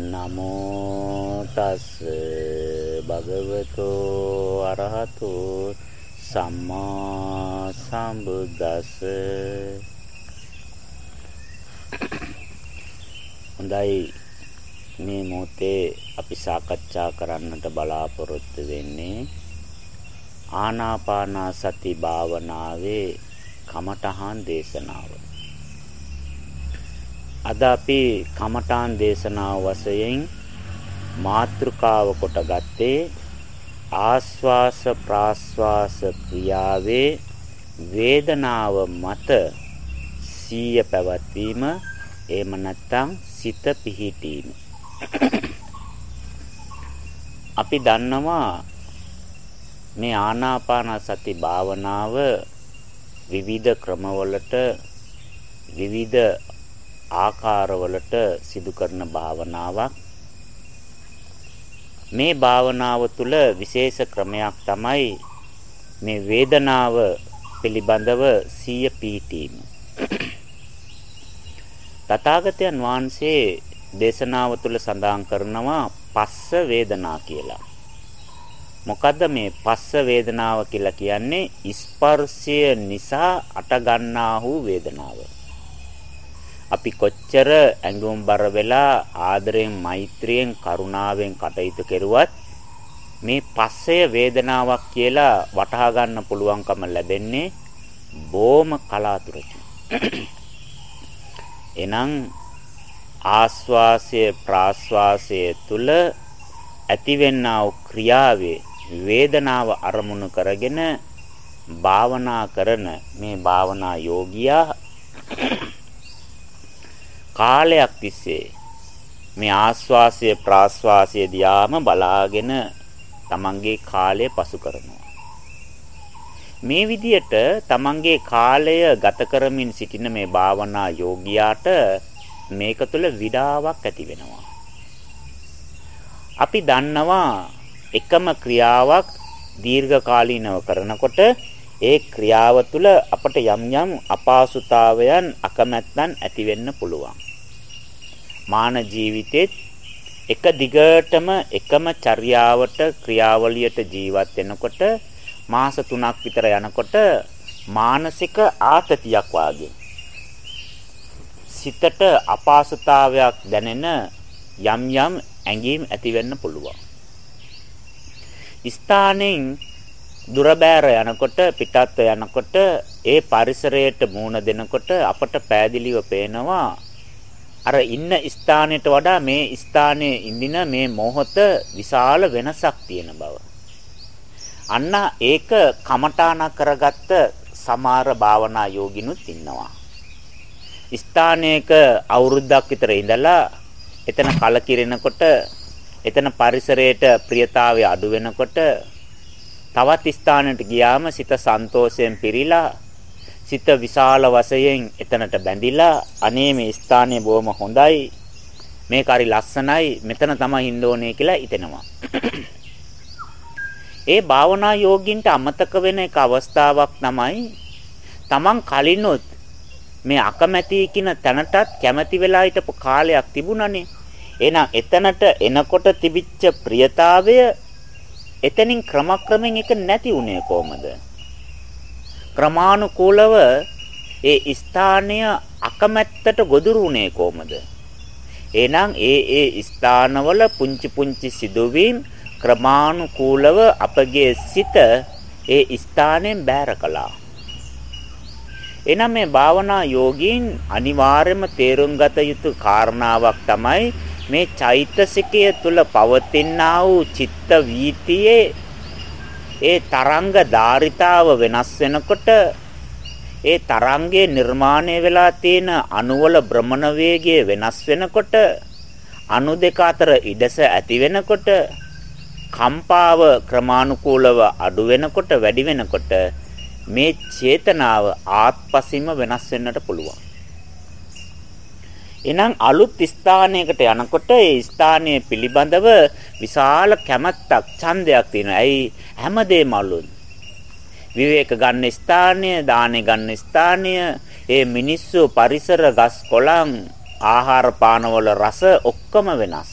නමෝ තස් භගවතෝ අරහතෝ සම්මා සම්බුද්දස්ස. හොඳයි මේ මොහොතේ අපි සාකච්ඡා කරන්නට බලාපොරොත්තු වෙන්නේ ආනාපාන සති භාවනාවේ කමඨහන් දේශනාව අද අපි කමඨාන් දේශනාව වශයෙන් මාත්‍රිකාව කොට ගත්තේ ආස්වාස ප්‍රාස්වාස ක්‍රියාවේ වේදනාව මත සීය පැවැත්වීම එහෙම නැත්නම් සිත පිහිටීම. අපි දන්නවා මේ ආනාපාන සති භාවනාව විවිධ ක්‍රමවලට විවිධ ආකාරවලට සිදු කරන භාවනාවක් මේ භාවනාව තුළ විශේෂ ක්‍රමයක් තමයි මේ වේදනාව පිළිබඳව සිය පීඨීම තථාගතයන් වහන්සේ දේශනාව තුළ සඳහන් කරනවා පස්ස වේදනා කියලා. මොකද්ද මේ පස්ස වේදනාව කියලා කියන්නේ ස්පර්ශය නිසා අට ගන්නා වූ වේදනාව. අපි කොච්චර ඇඟුම් බර වෙලා ආදරයෙන් මෛත්‍රියෙන් කරුණාවෙන් කටයුතු කෙරුවත් මේ පස්සය වේදනාවක් කියලා වටහා ගන්න පුළුවන්කම ලැබෙන්නේ බොහොම කලාතුරකින්. එනම් ආස්වාසය ප්‍රාස්වාසය තුල ඇතිවෙනා වූ ක්‍රියාවේ වේදනාව අරමුණු කරගෙන භාවනා කරන මේ භාවනා යෝගියා කාලයක් තිස්සේ මේ ආස්වාසය ප්‍රාස්වාසය දියාම බලාගෙන තමන්ගේ කාලය පසු කරනවා. මේ විදියට තමන්ගේ කාලය ගත කරමින් සිටින මේ භාවනා යෝගියාට මේක තුළ විඩාවක් ඇති වෙනවා. අපි දන්නවා එකම ක්‍රියාවක් දීර්ඝ කාලීනව කරනකොට ඒ ක්‍රියාව තුළ අපට යම් යම් අපහසුතාවයන් අකමැත්තන් ඇති වෙන්න පුළුවන්. මාන ජීවිතෙත් එක දිගටම එකම චර්යාවට ක්‍රියාවලියට ජීවත් වෙනකොට මාස 3ක් විතර යනකොට මානසික ආතතියක් වාගේ සිතට අපහසුතාවයක් දැනෙන යම් යම් ඇඟීම් ඇති වෙන්න පුළුවන්. ස්ථානෙන් දුර බෑර යනකොට පිටත්ව යනකොට ඒ පරිසරයට මූණ දෙනකොට අපට පෑදිලිව පේනවා අර ඉන්න ස්ථානයට වඩා මේ ස්ථානයේ ඉඳින මේ මොහොත විශාල වෙනසක් තියෙන බව. අන්න ඒක කමඨාන කරගත්ත සමහර භාවනා යෝගිනුත් ඉන්නවා. ස්ථානයක අවුරුද්දක් විතර ඉඳලා එතන කලකිරෙනකොට එතන පරිසරයට ප්‍රියතාවය අඩු වෙනකොට තවත් ස්ථානකට ගියාම සිත සන්තෝෂයෙන් පිරීලා සිත විශාල වශයෙන් එතනට බැඳිලා අනේ මේ ස්ථානය බොහොම හොඳයි මේක හරි ලස්සනයි මෙතන තමයි ඉන්න ඕනේ කියලා හිතෙනවා. ඒ භාවනා යෝගින්ට අමතක වෙන එක අවස්ථාවක් තමයි Taman කලිනොත් මේ අකමැති කියන තැනටත් කැමැති වෙලා හිටපු කාලයක් තිබුණනේ. එහෙනම් එතනට එනකොට තිබිච්ච ප්‍රියතාවය එතනින් ක්‍රමක්‍රමෙන් එක නැති වුණේ කොහමද? ක්‍රමානුකූලව ඒ ස්ථානය අකමැත්තට ගොදුරු වුණේ කොහමද? එහෙනම් ඒ ඒ ස්ථානවල පුංචි පුංචි සිදුවීම් ක්‍රමානුකූලව අපගේ සිත ඒ ස්ථානයෙන් බැහැර කළා. එනම් මේ භාවනා යෝගීන් අනිවාර්යයෙන්ම තේරුම් ගත යුතු කාරණාවක් තමයි මේ චෛතසිකය තුල පවතිනා වූ චිත්ත වීතියේ ඒ තරංග ධාරිතාව වෙනස් වෙනකොට ඒ තරංගයේ නිර්මාණය වෙලා තියෙන අණුවල භ්‍රමණ වේගය වෙනස් වෙනකොට අණු දෙක අතර ඉඩස ඇති වෙනකොට කම්පාව ක්‍රමානුකූලව අඩු වෙනකොට වැඩි වෙනකොට මේ චේතනාව ආත්පසින්ම වෙනස් වෙන්නට පුළුවන්. එහෙනම් අලුත් ස්ථානයකට යනකොට ඒ ස්ථානයේ පිළිබඳව විශාල කැමැත්තක් ඡන්දයක් තියෙනවා. ඇයි හැමදේම අලුත්. විවේක ගන්න ස්ථානය, දානේ ගන්න ස්ථානය, ඒ මිනිස්සු පරිසර ගස් කොළන් ආහාර පානවල රස ඔක්කොම වෙනස්.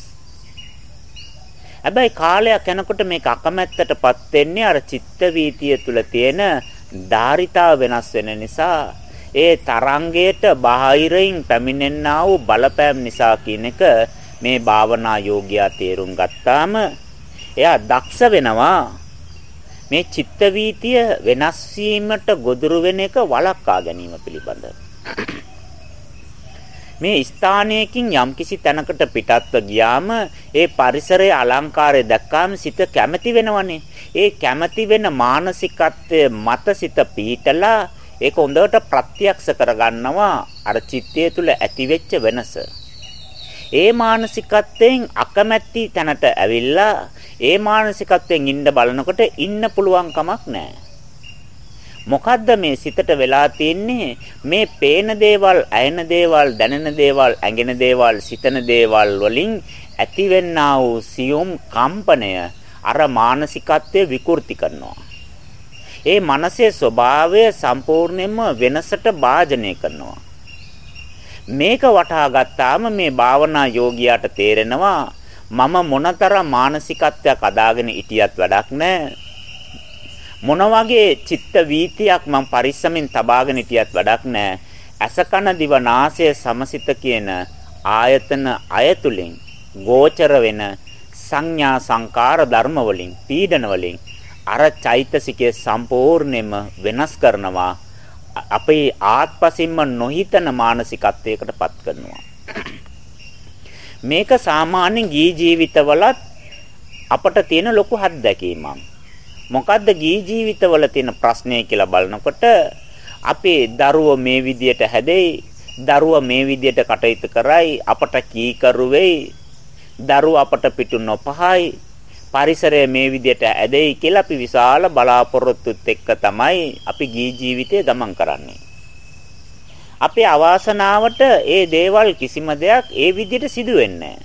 හැබැයි කාලයක් යනකොට මේක අකමැත්තටපත් වෙන්නේ අර චිත්ත වීතිය තුල තියෙන ධාරිතාව වෙනස් වෙන නිසා ඒ තරංගයට බාහිරින් පැමිණෙනා වූ බලපෑම් නිසා කියන එක මේ භාවනා යෝගියා තේරුම් ගත්තාම එයා දක්ෂ වෙනවා මේ චිත්ත වීතිය වෙනස් වීමට ගොදුරු වෙන එක වළක්වා ගැනීම පිළිබඳ මේ ස්ථානයකින් යම්කිසි තැනකට පිටත්ව ගියාම ඒ පරිසරයේ අලංකාරය දැක්කාම සිත කැමති වෙනවනේ. ඒ කැමති වෙන මානසිකත්වයේ මත සිත පීටලා ඒක හොඳට ප්‍රත්‍යක්ෂ කරගන්නවා අර චිත්තය තුළ ඇතිවෙච්ච වෙනස. ඒ මානසිකත්වයෙන් අකමැති තැනට ඇවිල්ලා ඒ මානසිකත්වයෙන් ඉන්න බලනකොට ඉන්න පුළුවන් කමක් නැහැ. මොකද්ද මේ සිතට වෙලා තියෙන්නේ මේ පේන දේවල්, ඇයෙන දේවල්, දැනෙන දේවල්, ඇඟෙන දේවල්, සිතන දේවල් වලින් ඇතිවෙනා වූ සියුම් කම්පනය අර මානසිකත්වය විකෘති කරනවා. ඒ මනසේ ස්වභාවය සම්පූර්ණයෙන්ම වෙනසට භාජනය කරනවා. මේක වටහා ගත්තාම මේ භාවනා යෝගියාට තේරෙනවා මම මොනතරම් මානසිකත්වයක් අදාගෙන හිටියත් වැඩක් නැහැ මොන වගේ චිත්ත වීතියක් මම පරිස්සමින් තබාගෙන හිටියත් වැඩක් නැහැ. අසකන දිව නාසය සමසිත කියන ආයතන අයතුලින් ගෝචර වෙන සංඥා සංකාර ධර්ම වලින් පීඩන වලින් අර චෛතසිකයේ සම්පූර්ණයෙන්ම වෙනස් කරනවා අපේ ආත්පසින්ම නොහිතන මානසිකත්වයකටපත් කරනවා. මේක සාමාන්‍ය ගී ජීවිතවලත් අපට තියෙන ලොකු හත්දැකීමක්. මොකද්ද ගී ජීවිතවල තියෙන ප්‍රශ්නේ කියලා බලනකොට අපේ දරුවෝ මේ විදියට හැදෙයි දරුවා මේ විදියට කටයුතු කරයි අපට කීකරු වෙයි දරුවා අපට පිටු නොපහයි පරිසරය මේ විදියට ඇදෙයි කියලා අපි විශාල බලාපොරොත්තුත් එක්ක තමයි අපි ගී ජීවිතය ගමන් කරන්නේ. අපේ අවාසනාවට ඒ දේවල් කිසිම දෙයක් ඒ විදියට සිදු වෙන්නේ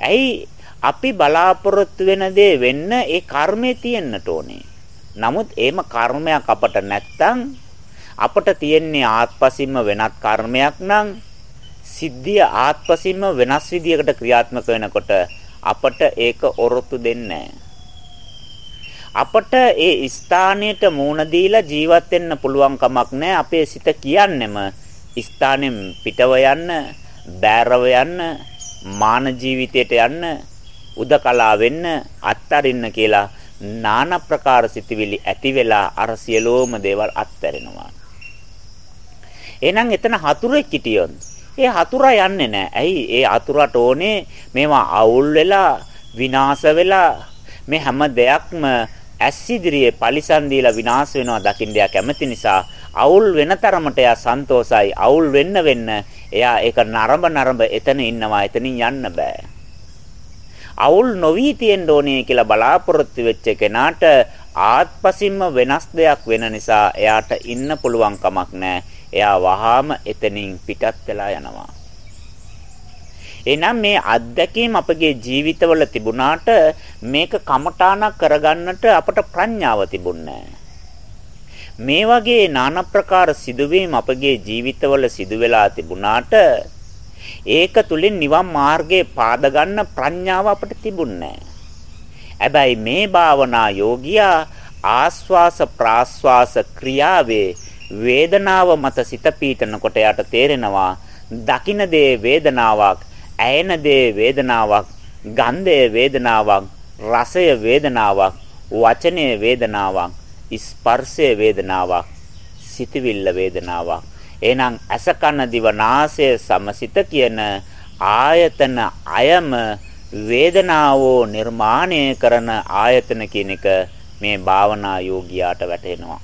ඇයි? අපි බලාපොරොත්තු වෙන දේ වෙන්න ඒ කර්මය තියෙන්නට ඕනේ. නමුත් එහෙම කර්මයක් අපට නැත්තම් අපට තියෙන්නේ ආත්පසින්ම වෙනත් කර්මයක් නම් සිද්ධිය ආත්පසින්ම වෙනස් විදියකට ක්‍රියාත්මක වෙනකොට අපට ඒක ඔරොත්තු දෙන්නේ අපට ඒ ස්ථානයට මූණ දීලා ජීවත් වෙන්න පුළුවන් කමක් නැහැ අපේ සිත කියන්නෙම ස්ථානෙන් පිටව යන්න බෑරව යන්න මාන ජීවිතයට යන්න උදකලා වෙන්න අත්තරින්න කියලා নানা ප්‍රකාර සිතිවිලි ඇති වෙලා අර සියලෝම දේවල් අත්හැරෙනවා. එහෙනම් එතන හතුරෙක් හිටියොත් ඒ හතුරා යන්නේ නැහැ. ඇයි? ඒ හතුරට ඕනේ මේවා අවුල් වෙලා විනාශ වෙලා මේ හැම දෙයක්ම ඇස් ඉදිරියේ පරිසම් දීලා විනාශ වෙනවා දකින්න එයා කැමති නිසා අවුල් වෙන තරමට එයා සන්තෝසයි. අවුල් වෙන්න වෙන්න එයා ඒක නරඹ නරඹ එතන ඉන්නවා. එතනින් යන්න බෑ. අවුල් නොවි තියෙන්න ඕනේ කියලා බලාපොරොත්තු වෙච්ච කෙනාට ආත්පසින්ම වෙනස් දෙයක් වෙන නිසා එයාට ඉන්න පුළුවන් කමක් නැහැ. එයා වහාම එතනින් පිටත් වෙලා යනවා. එනම් මේ අත්දැකීම් අපගේ ජීවිතවල තිබුණාට මේක කමඨාණක් කරගන්නට අපට ප්‍රඥාව තිබුණේ මේ වගේ নানা ප්‍රකාර සිදුවීම් අපගේ ජීවිතවල සිදු වෙලා තිබුණාට ඒක තුලින් නිවන් මාර්ගයේ පාද ගන්න ප්‍රඥාව අපිට තිබුණේ හැබැයි මේ භාවනා යෝගියා ආස්වාස ප්‍රාස්වාස ක්‍රියාවේ වේදනාව මත සිත පීඨනකොට යට තේරෙනවා දකින දේ වේදනාවක් ඇයෙන දේ වේදනාවක් ගන්ධය වේදනාවක් රසය වේදනාවක් වචනය වේදනාවක් ස්පර්ශය වේදනාවක් සිතවිල්ල වේදනාවක් එහෙනම් ඇස කන දිව නාසය සමසිත කියන ආයතන අයම වේදනාවෝ නිර්මාණය කරන ආයතන කියන එක මේ භාවනා යෝගියාට වැටහෙනවා.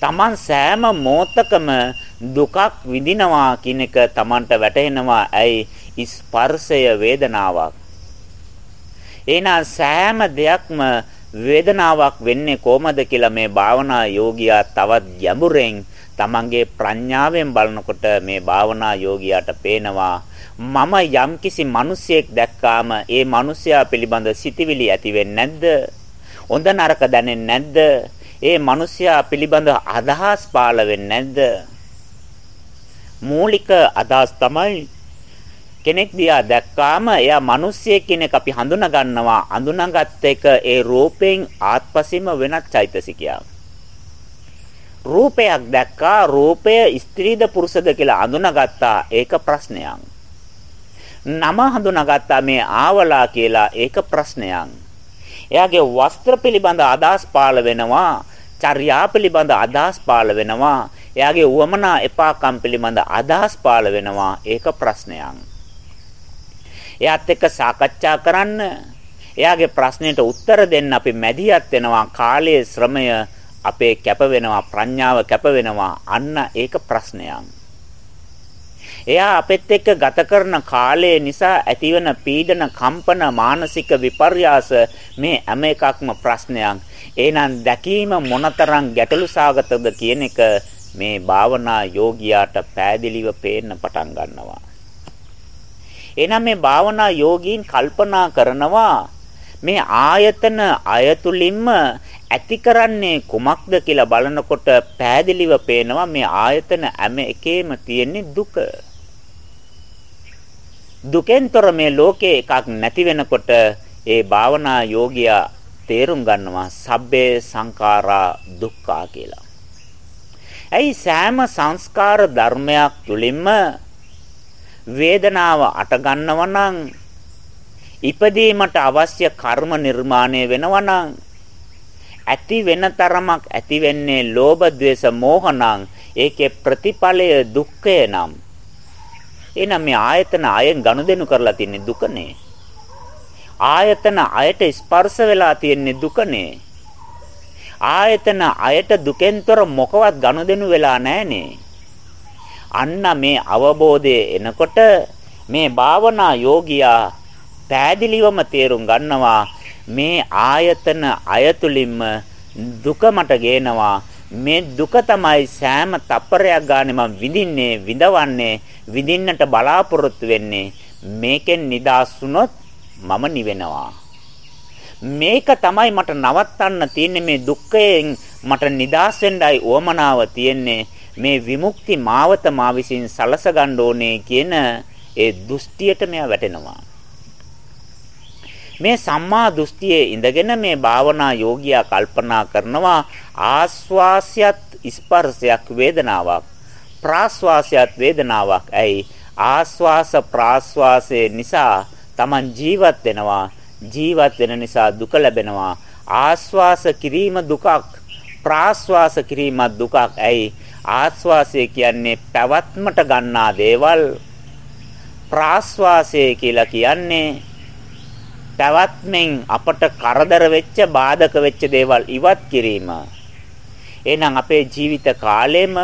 Taman සෑම මොහතකම දුකක් විඳිනවා කියන එක Tamanට වැටහෙනවා. ඇයි ස්පර්ශය වේදනාවක්. එහෙනම් සෑම දෙයක්ම වේදනාවක් වෙන්නේ කොහමද කියලා මේ භාවනා යෝගියා තවත් ගැඹුරෙන් තමන්ගේ ප්‍රඥාවෙන් බලනකොට මේ භාවනා යෝගියාට පේනවා මම යම්කිසි මිනිසෙක් දැක්කාම ඒ මිනිසයා පිළිබඳ සිතිවිලි ඇති වෙන්නේ නැද්ද? හොඳ නරක දැනෙන්නේ නැද්ද? ඒ මිනිසයා පිළිබඳ අදහස් පාළ වෙන්නේ නැද්ද? මූලික අදහස් තමයි කෙනෙක් දිහා දැක්කාම එයා මිනිස්සෙක් කියන එක අපි හඳුනා ගන්නවා. අඳුනාගත් එක ඒ රූපයෙන් ආත්පසීම වෙනත් චෛතසිකයක්. රූපයක් දැක්කා රූපය ස්ත්‍රීද පුරුෂද කියලා අඳුනාගත්තා ඒක ප්‍රශ්නයක්. නම හඳුනාගත්තා මේ ආවලා කියලා ඒක ප්‍රශ්නයක්. එයාගේ වස්ත්‍ර පිළිබඳ අදහස් පාළ වෙනවා. චර්යා පිළිබඳ අදහස් පාළ වෙනවා. එයාගේ උවමනා එපාකම් පිළිබඳ අදහස් පාළ වෙනවා. ඒක ප්‍රශ්නයක්. එයාත් එක්ක සාකච්ඡා කරන්න එයාගේ ප්‍රශ්නෙට උත්තර දෙන්න අපි මැදිහත් වෙනවා කාලයේ ශ්‍රමය අපේ කැප වෙනවා ප්‍රඥාව කැප වෙනවා අන්න ඒක ප්‍රශ්නයක් එයා අපෙත් එක්ක ගත කරන කාලය නිසා ඇතිවන පීඩන කම්පන මානසික විපර්යාස මේ හැම එකක්ම ප්‍රශ්නයක් එහෙනම් දැකීම මොනතරම් ගැටලු සාගතද කියන එක මේ භාවනා යෝගියාට පෑදිලිව පේන්න පටන් ගන්නවා එහෙනම් මේ භාවනා යෝගීන් කල්පනා කරනවා මේ ආයතන අයතුලින්ම ඇති කරන්නේ කුමක්ද කියලා බලනකොට පෑදිලිව පේනවා මේ ආයතන හැම එකේම තියෙන්නේ දුක. දුකෙන්තර මේ ලෝකේ එකක් නැති වෙනකොට ඒ භාවනා යෝගියා තේරුම් ගන්නවා සබ්බේ සංඛාරා දුක්ඛා කියලා. ඇයි සෑම සංස්කාර ධර්මයක් තුලින්ම වේදනාව අට ගන්නව නම් ඉපදීමට අවශ්‍ය කර්ම නිර්මාණය වෙනවා නම් ඇති වෙන තරමක් ඇති වෙන්නේ ලෝභ ද්වේෂ මෝහ නම් ඒකේ ප්‍රතිඵලය දුක්ඛය නම් එහෙනම් මේ ආයතන අයෙන් ගනුදෙනු කරලා තින්නේ දුකනේ ආයතන අයට ස්පර්ශ වෙලා තියෙන්නේ දුකනේ. ආයතන අයට දුකෙන්තර මොකවත් ගනුදෙනු වෙලා නැහනේ. අන්න මේ අවබෝධය එනකොට මේ භාවනා යෝගියා පෑදිලිවම තේරුම් ගන්නවා මේ ආයතන අයතුලින්ම දුක මට ගේනවා. මේ දුක තමයි සෑම තප්පරයක් ගානේ මම විඳින්නේ විඳවන්නේ විඳින්නට බලාපොරොත්තු වෙන්නේ. මේකෙන් නිදහස් වුණොත් මම නිවෙනවා මේක තමයි මට නවත්තන්න තියෙන්නේ මේ දුක්ඛයෙන් මට නිදහස් වෙන්නයි උවමනාව තියෙන්නේ මේ විමුක්ති මාවත මා විසින් සලස ගන්න ඕනේ කියන ඒ දෘෂ්ටියට මෙයා වැටෙනවා. මේ සම්මා දෘෂ්ටියේ ඉඳගෙන මේ භාවනා යෝගියා කල්පනා කරනවා ආස්වාසයත් ස්පර්ශයක් වේදනාවක් ප්‍රාස්වාසයත් වේදනාවක්. ඇයි ආස්වාස ප්‍රාස්වාසයේ නිසා Taman ජීවත් වෙනවා. ජීවත් වෙන නිසා දුක ලැබෙනවා. ආස්වාස කිරීම දුකක් ප්‍රාස්වාස කිරීම දුකක්. ඇයි ආස්වාසය කියන්නේ පැවැත්මට ගන්නා දේවල් ප්‍රාස්වාසය කියලා කියන්නේ පැවැත්මෙන් අපට කරදර වෙච්ච බාධක වෙච්ච දේවල් ඉවත් කිරීම. එහෙනම් අපේ ජීවිත කාලෙම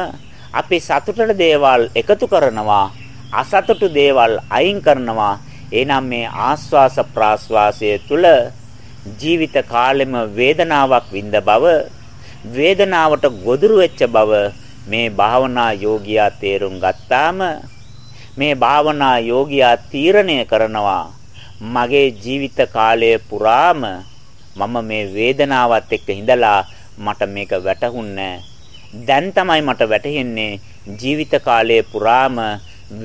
අපි සතුටට දේවල් එකතු කරනවා අසතුටු දේවල් අයින් කරනවා. එහෙනම් මේ ආස්වාස ප්‍රාස්වාසය තුල ජීවිත කාලෙම වේදනාවක් විඳ බව වේදනාවට ගොදුරු වෙච්ච බව මේ භාවනා යෝගියා තේරුම් ගත්තාම මේ භාවනා යෝගියා තීරණය කරනවා මගේ ජීවිත කාලය පුරාම මම මේ වේදනාවත් එක්ක ඉඳලා මට මේක වැටහුන්නේ දැන් තමයි මට වැටහෙන්නේ ජීවිත කාලය පුරාම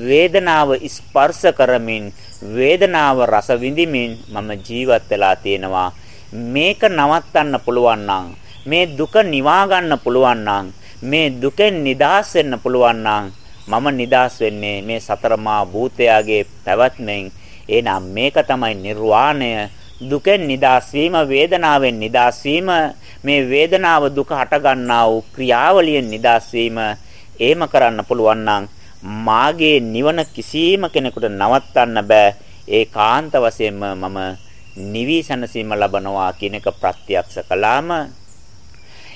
වේදනාව ස්පර්ශ කරමින් වේදනාව රස විඳිමින් මම ජීවත් වෙලා තියෙනවා. මේක නවත්තන්න පුළුවන් මේ දුක නිවා ගන්න පුළුවන් නම් මේ දුකෙන් නිදහස් වෙන්න පුළුවන් මම නිදහස් වෙන්නේ මේ සතරමා භූතයාගේ පැවැත්මෙන්. එහෙනම් මේක තමයි නිර්වාණය. දුකෙන් නිදහස් වීම වේදනාවෙන් නිදහස් වීම මේ වේදනාව දුක හටගන්නා වූ ක්‍රියාවලියෙන් නිදහස් වීම. එහෙම කරන්න පුළුවන් නම් මාගේ නිවන කිසිම කෙනෙකුට නවත්තන්න බෑ ඒකාන්ත වශයෙන්ම මම නිවිසනසීම ලබනවා කියන එක ප්‍රත්‍යක්ෂ කළාම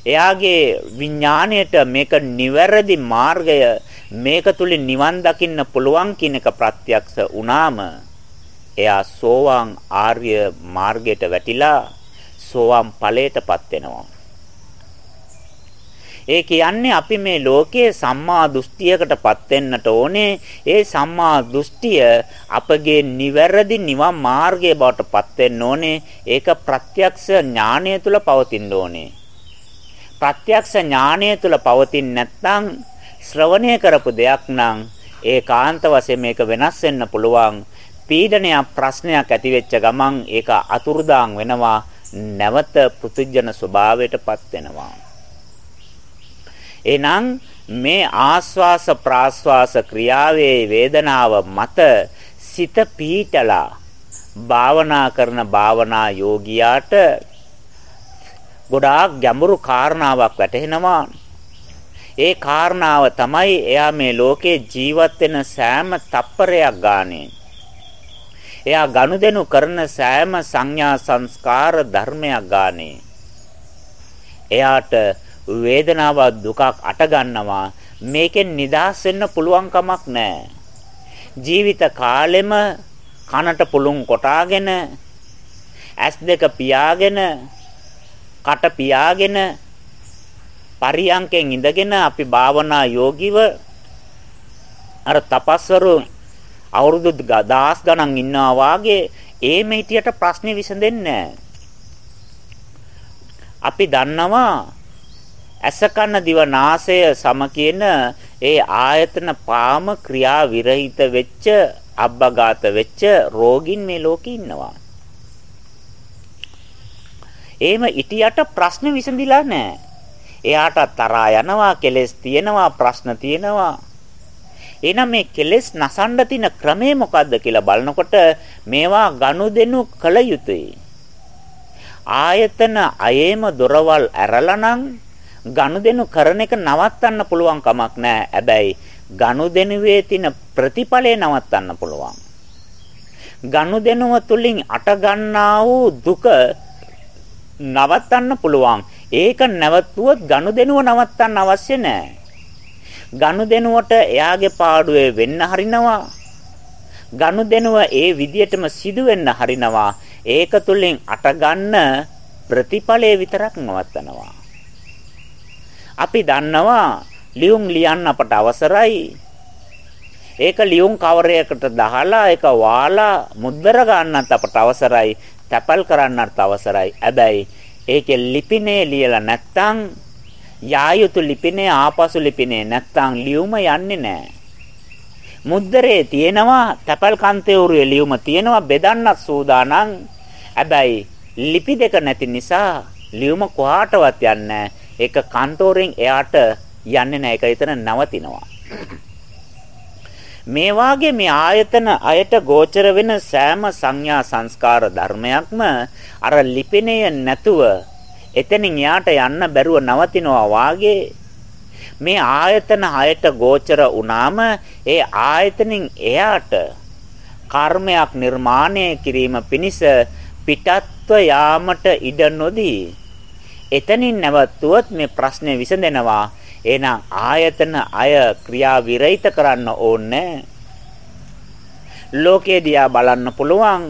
එයාගේ විඥාණයට මේක නිවැරදි මාර්ගය මේක තුලින් නිවන් දකින්න පුළුවන් කියන එක ප්‍රත්‍යක්ෂ වුණාම එයා සෝවාන් ආර්ය මාර්ගයට වැටිලා සෝවාන් ඵලයටපත් වෙනවා. ඒ කියන්නේ අපි මේ ලෝකයේ සම්මා දෘෂ්ටියකටපත් වෙන්නට ඕනේ. ඒ සම්මා දෘෂ්ටිය අපගේ නිවැරදි නිවන් මාර්ගයේ බවටපත් වෙන්න ඕනේ. ඒක ප්‍රත්‍යක්ෂ ඥානය තුල පවතින්න ඕනේ. ප්‍රත්‍යක්ෂ ඥානය තුල පවතින නැත්නම් ශ්‍රවණය කරපු දෙයක් නම් ඒකාන්ත වශයෙන් මේක වෙනස් වෙන්න පුළුවන්. පීඩනයක් ප්‍රශ්නයක් ඇති වෙච්ච ගමන් ඒක අතුරුදාන් වෙනවා. නැවත පෘතුජන ස්වභාවයටපත් වෙනවා. එහෙනම් මේ ආස්වාස ප්‍රාස්වාස ක්‍රියාවේ වේදනාව මත සිත පීඨලා භාවනා කරන භාවනා යෝගියාට ගොඩාක් ගැඹුරු කාරණාවක් වැටහෙනවා. ඒ කාරණාව තමයි එයා මේ ලෝකේ ජීවත් වෙන සෑම තප්පරයක් ගානේ එයා ගනුදෙනු කරන සෑම සංඥා සංස්කාර ධර්මයක් ගානේ එයාට වේදනාවක් දුකක් අට ගන්නවා මේකෙන් නිදහස් වෙන්න පුළුවන් කමක් නැහැ ජීවිත කාලෙම කනට පුළුන් කොටාගෙන ඇස් දෙක පියාගෙන කට පියාගෙන පරියංකෙන් ඉඳගෙන අපි භාවනා යෝගිව අර තපස්වරු අවුරුදු දහස් ගණන් ඉන්නවා වාගේ ඒ මෙහිටියට ප්‍රශ්නේ විසඳෙන්නේ අපි දන්නවා ඇසකන දිව නාසය සම කියන ඒ ආයතන පාම ක්‍රියා විරහිත වෙච්ච අබ්බගාත වෙච්ච රෝගින් මේ ලෝකේ ඉන්නවා. එහෙම ඉටියට ප්‍රශ්න විසඳිලා නැහැ. එයාට තරහා යනවා, කෙලෙස් තියෙනවා, ප්‍රශ්න තියෙනවා. එහෙනම් මේ කෙලෙස් නසන්න තියෙන ක්‍රමය මොකද්ද කියලා බලනකොට මේවා ගනුදෙනු කළ යුතුයි. ආයතන අයේම දොරවල් ඇරලා නම් ගනුදෙනු කරන එක නවත්තන්න පුළුවන් කමක් නැහැ. හැබැයි ගනුදෙනුවේ තියෙන ප්‍රතිඵලය නවත්තන්න පුළුවන්. ගනුදෙනුව තුලින් අට ගන්නා වූ දුක නවත්තන්න පුළුවන්. ඒක නැවතුවොත් ගනුදෙනුව නවත්තන්න අවශ්‍ය නැහැ. ගනුදෙනුවට එයාගේ පාඩුවේ වෙන්න හරිනවා. ගනුදෙනුව ඒ විදියටම සිදු වෙන්න හරිනවා. ඒක තුලින් අට ගන්න ප්‍රතිඵලය විතරක් නවත්තනවා. අපි දන්නවා ලියුම් ලියන්න අපට අවසරයි. ඒක ලියුම් කවරයකට දහලා ඒක වාලා මුද්දර ගන්නත් අපට අවසරයි. තැපල් කරන්නත් අවසරයි. හැබැයි ඒකේ ලිපිනේ ලියලා නැත්තම් යායුතු ලිපිනේ ආපසු ලිපිනේ නැත්තම් ලියුම යන්නේ නැහැ. මුද්දරේ තියෙනවා තැපල් කන්තේ උරුවේ ලියුම තියෙනවා බෙදන්නත් සූදානම්. හැබැයි ලිපි දෙක නැති නිසා ලියුම කොහාටවත් යන්නේ නැහැ. ඒක කන්තෝරෙන් එයාට යන්නේ නැහැ. ඒක එතන නවතිනවා. මේ වාගේ මේ ආයතන අයට ගෝචර වෙන සෑම සංඥා සංස්කාර ධර්මයක්ම අර ලිපිනය නැතුව එතනින් යාට යන්න බැරුව නවතිනවා වාගේ මේ ආයතන හයට ගෝචර වුණාම ඒ ආයතනින් එයාට කර්මයක් නිර්මාණය කිරීම පිණිස පිටත්ව යාමට ඉඩ නොදී එතනින් නැවතුවොත් මේ ප්‍රශ්නේ විසඳෙනවා. එහෙනම් ආයතන අය ක්‍රියා විරහිත කරන්න ඕනේ. ලෝකේ දිහා බලන්න පුළුවන්.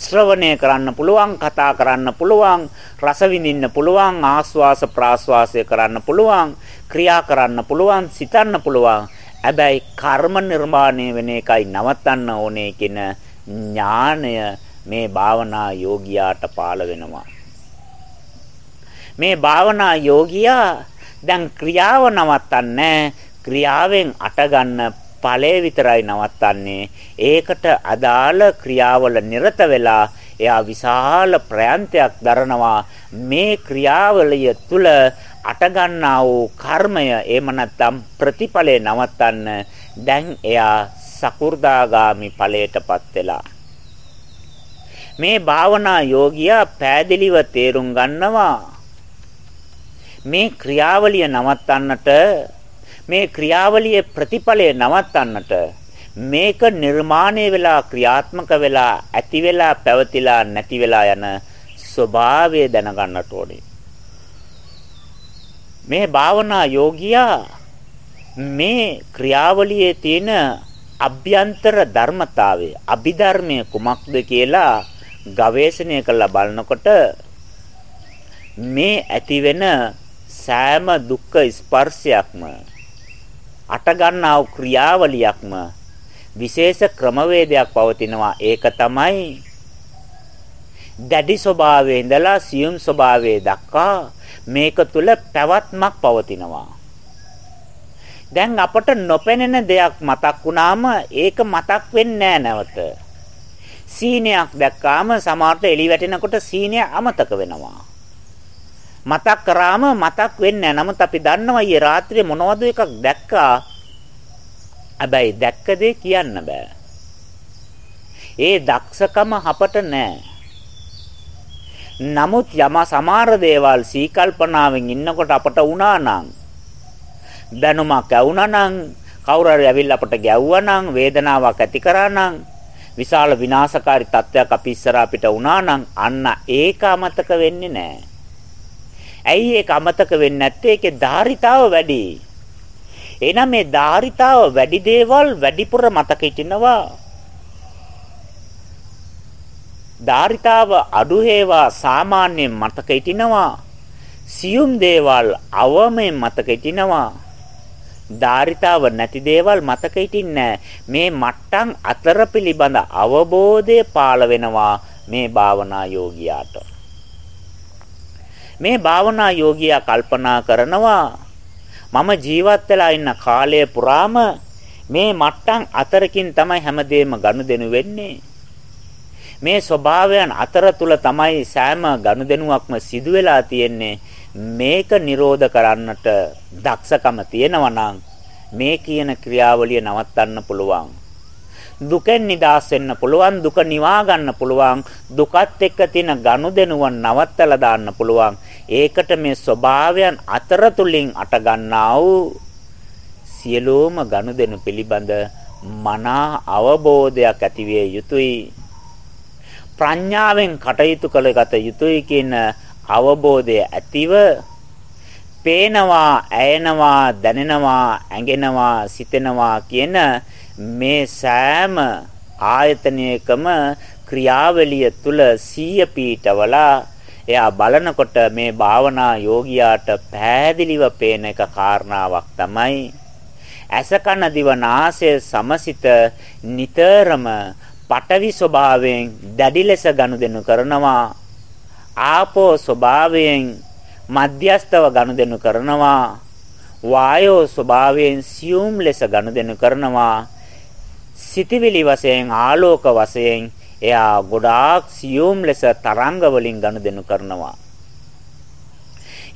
ශ්‍රවණය කරන්න පුළුවන්, කතා කරන්න පුළුවන්, රස විඳින්න පුළුවන්, ආස්වාස ප්‍රාස්වාසය කරන්න පුළුවන්, ක්‍රියා කරන්න පුළුවන්, සිතන්න පුළුවන්. හැබැයි කර්ම නිර්මාණය වෙන එකයි නවත්තන්න ඕනේ කියන ඥාණය මේ භාවනා යෝගියාට පාළ වෙනවා. මේ භාවනා යෝගියා දැන් ක්‍රියාව නවත්තන්නේ ක්‍රියාවෙන් අටගන්න ඵලය විතරයි නවත්තන්නේ. ඒකට අදාළ ක්‍රියාවල නිරත වෙලා එයා විශාල ප්‍රයන්තයක් දරනවා. මේ ක්‍රියාවලිය තුල අටගන්නා වූ කර්මය එහෙම නැත්නම් ප්‍රතිඵලය නවත්තන්න දැන් එයා සකු르දාගාමි ඵලයටපත් වෙලා. මේ භාවනා යෝගියා පෑදෙලිව තේරුම් ගන්නවා. මේ ක්‍රියාවලිය නවත්තන්නට මේ ක්‍රියාවලියේ ප්‍රතිඵලය නවත්තන්නට මේක නිර්මාණය වෙලා ක්‍රියාත්මක වෙලා ඇති වෙලා පැවතිලා නැති වෙලා යන ස්වභාවය දැනගන්නට ඕනේ. මේ භාවනා යෝගියා මේ ක්‍රියාවලියේ තියෙන අභ්‍යන්තර ධර්මතාවය අභිධර්මය කුමක්ද කියලා ගවේෂණය කරලා බලනකොට මේ ඇති වෙන සෑම දුක්ඛ ස්පර්ශයක්ම අට ගන්නා වූ ක්‍රියාවලියක්ම විශේෂ ක්‍රමවේදයක් පවතිනවා ඒක තමයි දැඩි ස්වභාවයේ ඉඳලා සියුම් ස්වභාවයේ දක්වා මේක තුල පැවැත්මක් පවතිනවා දැන් අපට නොපෙනෙන දෙයක් මතක් වුණාම ඒක මතක් වෙන්නේ නැවත. සීනයක් දැක්කාම සමහරට එලි වැටෙනකොට සීනය අමතක වෙනවා. මතක් කරාම මතක් වෙන්නේ නැහැ. නමුත් අපි දන්නවා ඊයේ රාත්‍රියේ මොනවද එකක් දැක්කා. හැබැයි දැක්ක දේ කියන්න බෑ. ඒ දක්ෂකම අපට නැහැ. නමුත් යම සමහර දේවල් සීකල්පනාවෙන් ඉන්නකොට අපට වුණා නම් දැනුමක් ඇවුනා නම් කවුරු හරි ඇවිල්ලා අපට ගැව්වා නම් වේදනාවක් ඇති කරා නම් විශාල විනාශකාරී තත්ත්වයක් අපි ඉස්සරහ අපිට වුණා නම් අන්න ඒක අමතක වෙන්නේ නැහැ. ඇයි ඒක අමතක වෙන්නේ නැත්තේ? ඒකේ ධාරිතාව වැඩි. එහෙනම් මේ ධාරිතාව වැඩි දේවල් වැඩිපුර මතක හිටිනවා. ධාරිතාව අඩු හේවා සාමාන්‍යයෙන් මතක හිටිනවා. සියුම් දේවල් අවමෙන් මතක හිටිනවා. ධාරිතාව නැති දේවල් මතක හිටින්නේ මේ මට්ටම් අතර පිළිබඳ අවබෝධය පාළ වෙනවා මේ භාවනා යෝගියාට. මේ භාවනා යෝගියා කල්පනා කරනවා මම ජීවත් වෙලා ඉන්න කාලය පුරාම මේ මට්ටම් අතරකින් තමයි හැමදේම ගනුදෙනු වෙන්නේ. මේ ස්වභාවයන් අතර තුල තමයි සෑම ගනුදෙනුවක්ම සිදු වෙලා තියෙන්නේ. මේක නිරෝධ කරන්නට දක්ෂකම තියෙනවා නම් මේ කියන ක්‍රියාවලිය නවත්තන්න පුළුවන්. දුකෙන් නිදහස් වෙන්න පුළුවන් දුක නිවා ගන්න පුළුවන් දුකත් එක්ක තියෙන ගනුදෙනුව නවත්තලා දාන්න පුළුවන් ඒකට මේ ස්වභාවයන් අතර තුලින් අට ගන්නා වූ සියලුම ගනුදෙනු පිළිබඳ මනා අවබෝධයක් ඇතිවිය යුතුයි. ප්‍රඥාවෙන් කටයුතු කළගත යුතුයි කියන අවබෝධය ඇතිව පේනවා, ඇයෙනවා, දැනෙනවා, ඇඟෙනවා, සිතෙනවා කියන මේ සෑම ආයතනයකම ක්‍රියාවලිය තුල සීය පීඨවලා එයා බලනකොට මේ භාවනා යෝගියාට පැහැදිලිව පේන එක කාරණාවක් තමයි ඇස කන දිව නාසය සමසිත නිතරම පටවි ස්වභාවයෙන් දැඩි ලෙස ගනුදෙනු කරනවා. ආපෝ ස්වභාවයෙන් මධ්‍යස්තව ගනුදෙනු කරනවා. වායෝ ස්වභාවයෙන් සියුම් ලෙස ගනුදෙනු කරනවා. සිතවිලි වශයෙන් ආලෝක වශයෙන් එයා ගොඩාක් සියුම් ලෙස තරංග වලින් ගනුදෙනු කරනවා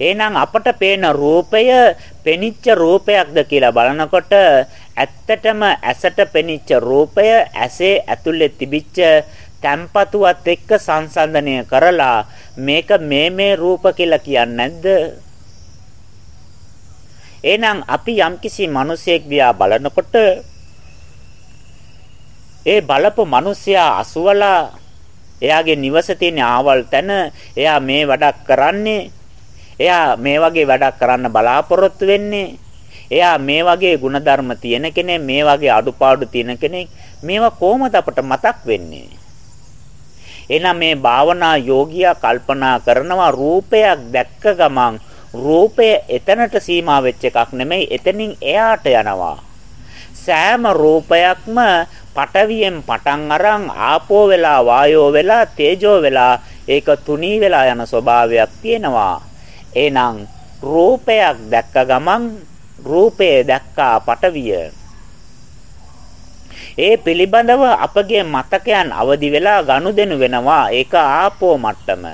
එහෙනම් අපට පේන රූපය පෙනිච්ච රූපයක්ද කියලා බලනකොට ඇත්තටම ඇසට පෙනිච්ච රූපය ඇසේ ඇතුලේ තිබිච්ච තැම්පතුවත් එක්ක සංසන්දනය කරලා මේක මේ මේ රූප කියලා කියන්නේ නැද්ද? එහෙනම් අපි යම්කිසි මිනිසෙක් දිහා බලනකොට ඒ බලපු මිනිසයා අසුවලා එයාගේ නිවස තියෙන ආවල් තැන එයා මේ වැඩක් කරන්නේ එයා මේ වගේ වැඩක් කරන්න බලාපොරොත්තු වෙන්නේ එයා මේ වගේ ಗುಣධර්ම තියෙන කෙනෙක් මේ වගේ අඩුපාඩු තියෙන කෙනෙක් මේවා කොහොමද අපට මතක් වෙන්නේ? එහෙනම් මේ භාවනා යෝගියා කල්පනා කරනවා රූපයක් දැක්ක ගමන් රූපය එතනට සීමා වෙච්ච එකක් නෙමෙයි එතනින් එයාට යනවා. සෑම රූපයක්ම පටවියෙන් පටන් අරන් ආපෝ වෙලා වායෝ වෙලා තේජෝ වෙලා ඒක තුනී වෙලා යන ස්වභාවයක් තියෙනවා එහෙනම් රූපයක් දැක්ක ගමන් රූපේ දැක්කා පටවිය ඒ පිළිබඳව අපගේ මතකයන් අවදි වෙලා ගනුදෙනු වෙනවා. ඒක ආපෝ මට්ටම.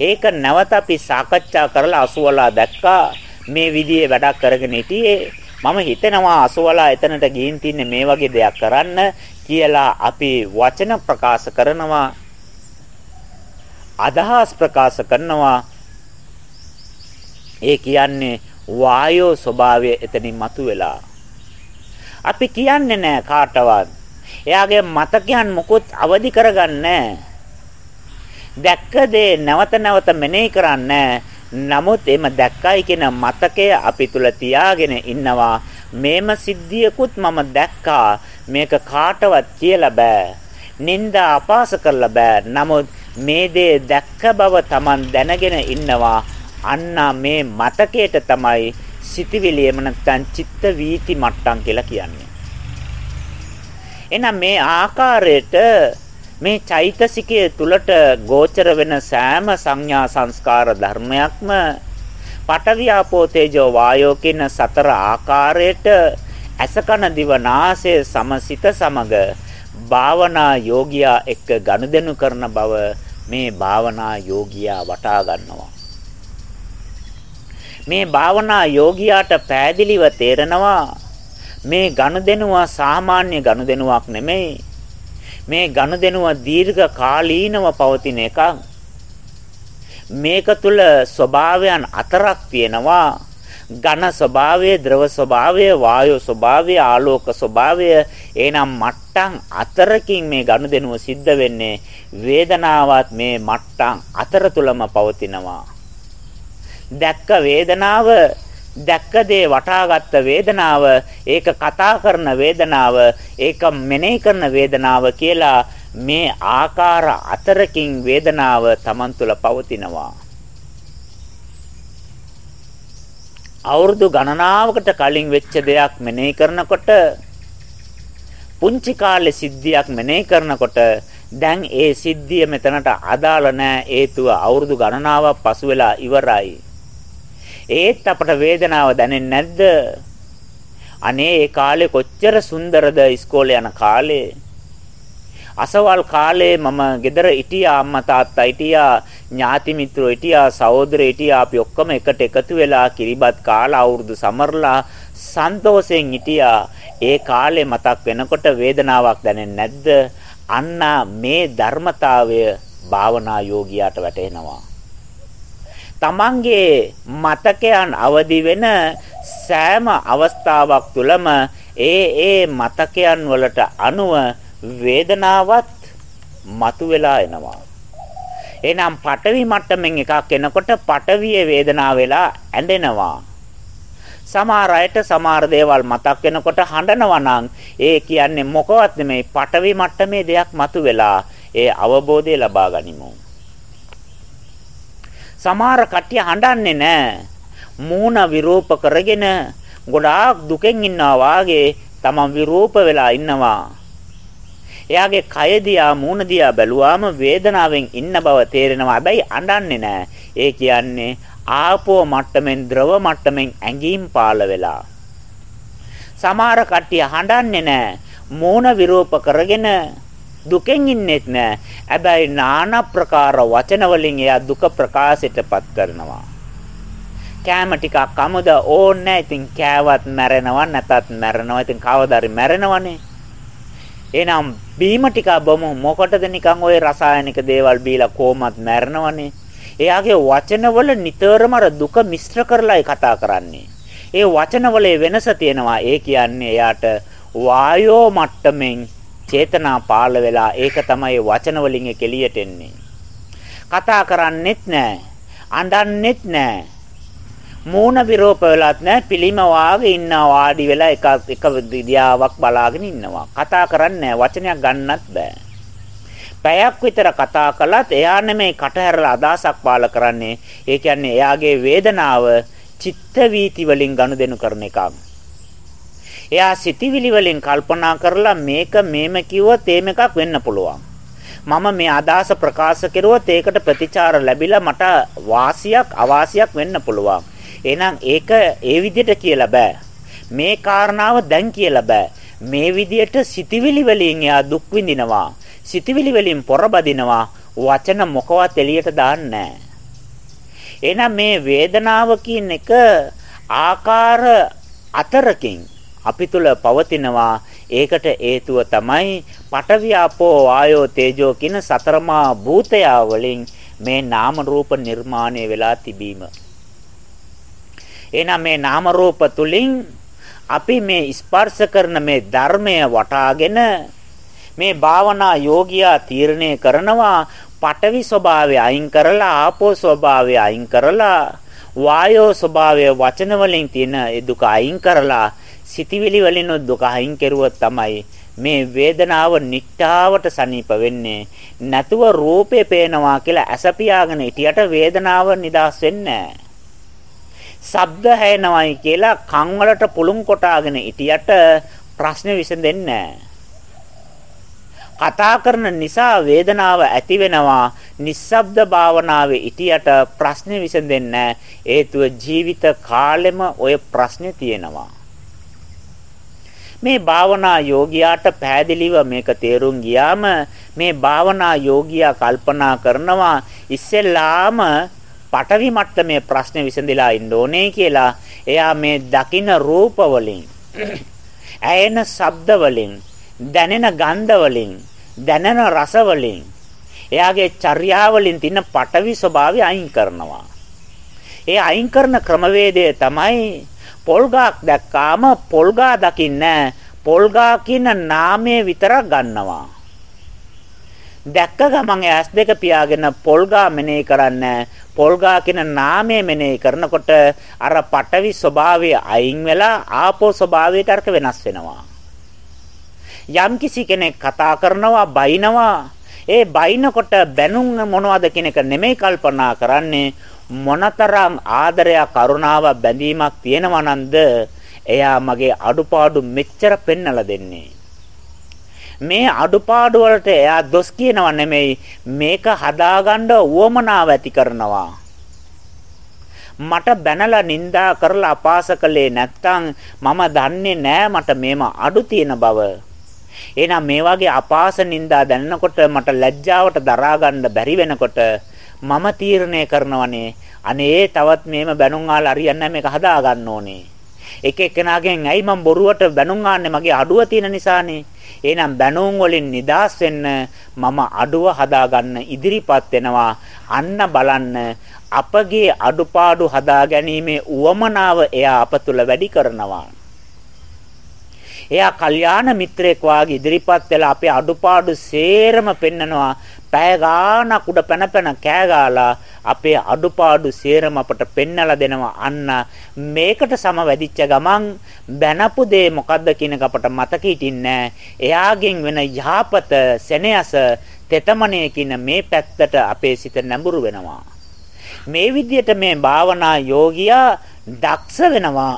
ඒක නැවත අපි සාකච්ඡා කරලා අසුවලා දැක්කා මේ විදිහේ වැඩක් කරගෙන හිටියේ මම හිතනවා අසුවලා එතනට ගිහින් තින්නේ මේ වගේ දෙයක් කරන්න කියලා අපි වචන ප්‍රකාශ කරනවා. අදහස් ප්‍රකාශ කරනවා. ඒ කියන්නේ වායෝ ස්වභාවය එතනින් මතුවෙලා. අපි කියන්නේ නැහැ කාටවත්. එයාගේ මතකයන් මොකොත් අවදි කරගන්නේ දැක්ක දේ නැවත නැවත මෙනෙහි කරන්නේ නමුත් එම දැක්කයි කියන මතකය අපි තුල තියාගෙන ඉන්නවා. මේම සිද්ධියකුත් මම දැක්කා. මේක කාටවත් කියලා බෑ. නින්දා අපාස කරලා බෑ. නමුත් මේ දේ දැක්ක බව Taman දැනගෙන ඉන්නවා. අන්න මේ මතකයට තමයි සිතවිලි එම නැත්නම් චිත්ත වීති මට්ටම් කියලා කියන්නේ. එහෙනම් මේ ආකාරයට මේ චෛතසිකයේ තුලට ගෝචර වෙන සෑම සංඥා සංස්කාර ධර්මයක්ම පඨවි ආපෝ තේජෝ වායෝ කියන සතර ආකාරයට අසකන දිවනාසය සමසිත සමග භාවනා යෝගියා එක්ක ගනුදෙනු කරන බව මේ භාවනා යෝගියා වටා ගන්නවා. මේ භාවනා යෝගියාට පෑදිලිව තේරෙනවා මේ ගනුදෙනුව සාමාන්‍ය ගනුදෙනුවක් නෙමෙයි. මේ ගනුදෙනුව දීර්ඝ කාලීනව පවතින එකක්. මේක තුල ස්වභාවයන් හතරක් තියෙනවා. ඝන ස්වභාවය, ද්‍රව ස්වභාවය, වායෝ ස්වභාවය, ආලෝක ස්වභාවය. එනම් මට්ටම් හතරකින් මේ ගනුදෙනුව සිද්ධ වෙන්නේ වේදනාවත් මේ මට්ටම් හතර තුලම පවතිනවා. දැක්ක වේදනාව දැක්ක දේ වටාගත්ත වේදනාව ඒක කතා කරන වේදනාව ඒක මෙනෙහි කරන වේදනාව කියලා මේ ආකාර අතරකින් වේදනාව Taman තුල පවතිනවා. අවුරුදු ගණනාවකට කලින් වෙච්ච දෙයක් මෙනෙහි කරනකොට පුංචි කාලේ සිද්ධියක් මෙනෙහි කරනකොට දැන් ඒ සිද්ධිය මෙතනට අදාළ නැහැ හේතුව අවුරුදු ගණනාවක් පසු වෙලා ඉවරයි. ඒත් අපට වේදනාව දැනෙන්නේ නැද්ද? අනේ ඒ කාලේ කොච්චර සුන්දරද ඉස්කෝලේ යන කාලේ. අසවල් කාලේ මම ගෙදර හිටියා අම්මා තාත්තා හිටියා ඥාති මිත්‍රෝ හිටියා සහෝදරයෝ හිටියා අපි ඔක්කොම එකට එකතු වෙලා කිරිබත් කාලා අවුරුදු සමරලා සන්තෝෂෙන් හිටියා ඒ කාලේ මතක් වෙනකොට වේදනාවක් දැනෙන්නේ නැද්ද? අන්න මේ ධර්මතාවය භාවනා යෝගියාට වැටහෙනවා. තමන්ගේ මතකයන් අවදි වෙන සෑම අවස්ථාවක් තුළම ඒ ඒ මතකයන් වලට අනුව වේදනාවත් මතුවලා එනවා. එහෙනම් පටවි මට්ටමින් එකක් එනකොට පටවියේ වේදනාව වෙලා ඇඬෙනවා. සමහර අයට සමහර දේවල් මතක් වෙනකොට හඬනවා නම් ඒ කියන්නේ මොකවත් නෙමෙයි පටවි මට්ටමේ දෙයක් මතුවලා ඒ අවබෝධය ලබා ගනිමු. සමහර කට්ටිය හඬන්නේ නැහැ. මූණ විරූප කරගෙන ගොඩාක් දුකෙන් ඉන්නවා වාගේ තමන් විරූප වෙලා ඉන්නවා. එයාගේ කය දිහා මූණ දිහා බැලුවාම වේදනාවෙන් ඉන්න බව තේරෙනවා. හැබැයි අඬන්නේ නැහැ. ඒ කියන්නේ ආපෝ මට්ටමින් ද්‍රව මට්ටමින් ඇඟීම් පාළ වෙලා. සමහර කට්ටිය හඬන්නේ නැහැ. මූණ විරූප කරගෙන දුකෙන් ඉන්නෙත් නෑ. හැබැයි নানা ප්‍රකාර වචන වලින් එයා දුක ප්‍රකාශයටපත් කරනවා. කෑම ටිකක් කමුද ඕන්නේ ඉතින් කෑවත් මැරෙනවා නැතත් මැරෙනවා. ඉතින් කවදාරි මැරෙනවනේ. එහෙනම් බීම ටික බොමු මොකටද නිකන් ওই රසායනික දේවල් බීලා කොහොමත් මැරෙනවනේ. එයාගේ වචනවල නිතරම අර දුක මිශ්‍ර කරලායි කතා කරන්නේ. ඒ වචනවල වෙනස තියෙනවා. ඒ කියන්නේ එයාට වායෝ මට්ටමින් චේතනා පාළ වෙලා ඒක තමයි වචන වලින් එළියට එන්නේ. කතා කරන්නෙත් නැහැ. අඬන්නෙත් නැහැ. මූණ විරෝප වෙලත් නැහැ පිළිම වාගේ ඉන්නවා වාඩි වෙලා එක එක දියාවක් බලාගෙන ඉන්නවා කතා කරන්නේ වචනයක් ගන්නත් බෑ පැයක් විතර කතා කළත් එයා නෙමෙයි කට හැරලා අදහසක් පාල කරන්නේ ඒ කියන්නේ එයාගේ වේදනාව චිත්ත වීති වලින් ගනුදෙනු කරන එකක් එයා සිතිවිලි වලින් කල්පනා කරලා මේක මේම කිව්වොත් ඒම එකක් වෙන්න පුළුවන් මම මේ අදහස ප්‍රකාශ කරුවොත් ඒකට ප්‍රතිචාර ලැබිලා මට වාසියක් අවාසියක් වෙන්න පුළුවන් එහෙනම් ඒක ඒ විදිහට කියලා බෑ. මේ කාරණාව දැන් කියලා බෑ. මේ විදිහට සිටිවිලි වලින් එයා දුක් විඳිනවා. සිටිවිලි වලින් පොරබදිනවා. වචන මොකවත් එළියට දාන්නේ එහෙනම් මේ වේදනාව කියන එක ආකාර අතරකින් අපි තුල පවතිනවා. ඒකට හේතුව තමයි පඨවියාපෝ වායෝ තේජෝ කියන සතරමා භූතය වලින් මේ නාම රූප නිර්මාණය වෙලා තිබීම. එහෙනම් මේ නාම රූප තුලින් අපි මේ ස්පර්ශ කරන මේ ධර්මය වටාගෙන මේ භාවනා යෝගියා තීරණය කරනවා. පඨවි ස්වභාවය අයින් කරලා ආපෝ ස්වභාවය අයින් කරලා වායෝ ස්වභාවය වචන වලින් තියෙන ඒ දුක අයින් කරලා සිතිවිලි වලින් දුක අයින් කෙරුවොත් තමයි මේ වේදනාව නිට්ටාවට සනීප වෙන්නේ නැතුව රූපේ පේනවා කියලා ඇස පියාගෙන හිටියට වේදනාව නිදාස් වෙන්නේ නැහැ ශබ්ද හැෙනවයි කියලා කන් වලට පුළුම් කොටාගෙන හිටියට ප්‍රශ්නේ විසඳෙන්නේ නැහැ. කතා කරන නිසා වේදනාව ඇති වෙනවා. නිස්සබ්ද භාවනාවේ ඉතියට ප්‍රශ්නේ විසඳෙන්නේ හේතුව ජීවිත කාලෙම ওই ප්‍රශ්නේ තියෙනවා. මේ භාවනා යෝගියාට පැහැදිලිව මේක තේරුම් ගියාම මේ භාවනා යෝගියා කල්පනා කරනවා ඉස්සෙල්ලාම පටවි මට්ටමේ ප්‍රශ්නේ විසඳලා ඉන්න ඕනේ කියලා එයා මේ දකින රූප වලින් ඇයෙන ශබ්ද වලින් දැනෙන ගන්ධ වලින් දැනෙන රස වලින් එයාගේ චර්යාවලින් තියෙන පටවි ස්වභාවය අයින් කරනවා. ඒ අයින් කරන ක්‍රමවේදය තමයි පොල්ගාක් දැක්කාම පොල්ගා දකින්නේ පොල්ගා කියන නාමය විතරක් ගන්නවා. දැක්ක ගමන් ඇස් දෙක පියාගෙන පොල්ගා මෙනෙහි කරන්නේ පොල්ගා කියන නාමය මෙනෙහි කරනකොට අර පටවි ස්වභාවය අයින් වෙලා ආපෝ ස්වභාවයට අර්ක වෙනස් වෙනවා. යම්කිසි කෙනෙක් කතා කරනවා බයිනවා ඒ බයිනකොට බැනුම් මොනවද කියන එක නෙමෙයි කල්පනා කරන්නේ මොනතරම් ආදරයක් කරුණාවක් බැඳීමක් තියෙනවා නන්ද? එයා මගේ අඩුපාඩු මෙච්චර පෙන්නලා දෙන්නේ. මේ අඩුපාඩු වලට එයා දොස් කියනව නෙමෙයි මේක හදාගන්න උවමනාව ඇති කරනවා. මට බැනලා නිඳා කරලා අපාස කළේ නැත්තම් මම දන්නේ නෑ මට මේම අඩු තියෙන බව. එහෙනම් මේ වගේ අපාස නිඳා දැනනකොට මට ලැජ්ජාවට දරා ගන්න බැරි වෙනකොට මම තීරණය කරනවනේ අනේ තවත් මේම බැනුම් ආල හරියන්නේ මේක හදා ගන්න ඕනේ එක එක්කෙනාගෙන් ඇයි මම බොරුවට බැනුම් ආන්නේ මගේ අඩුව තියෙන නිසානේ එහෙනම් බැනුම් වලින් නිදාස් වෙන්න මම අඩුව හදාගන්න ඉදිරිපත් වෙනවා. අන්න බලන්න අපගේ අඩුපාඩු හදා ගැනීමේ උවමනාව එයා අප තුල වැඩි කරනවා. එයා කල්යාණ මිත්‍රයෙක් වාගේ ඉදිරිපත් වෙලා අපේ අඩුපාඩු සේරම පෙන්නනවා. පැය ගානක් උඩ පැන පැන කෑ ගාලා අපේ අඩුපාඩු සේරම අපට පෙන්නලා දෙනවා. අන්න මේකට සමවැදිච්ච ගමන් බැනපු දේ මොකද්ද කියන අපට මතක හිටින්නේ එයාගෙන් වෙන යහපත සෙනෙහස තෙතමනේ කියන මේ පැත්තට අපේ සිත නැඹුරු වෙනවා. මේ විදිහට මේ භාවනා යෝගියා දක්ෂ වෙනවා.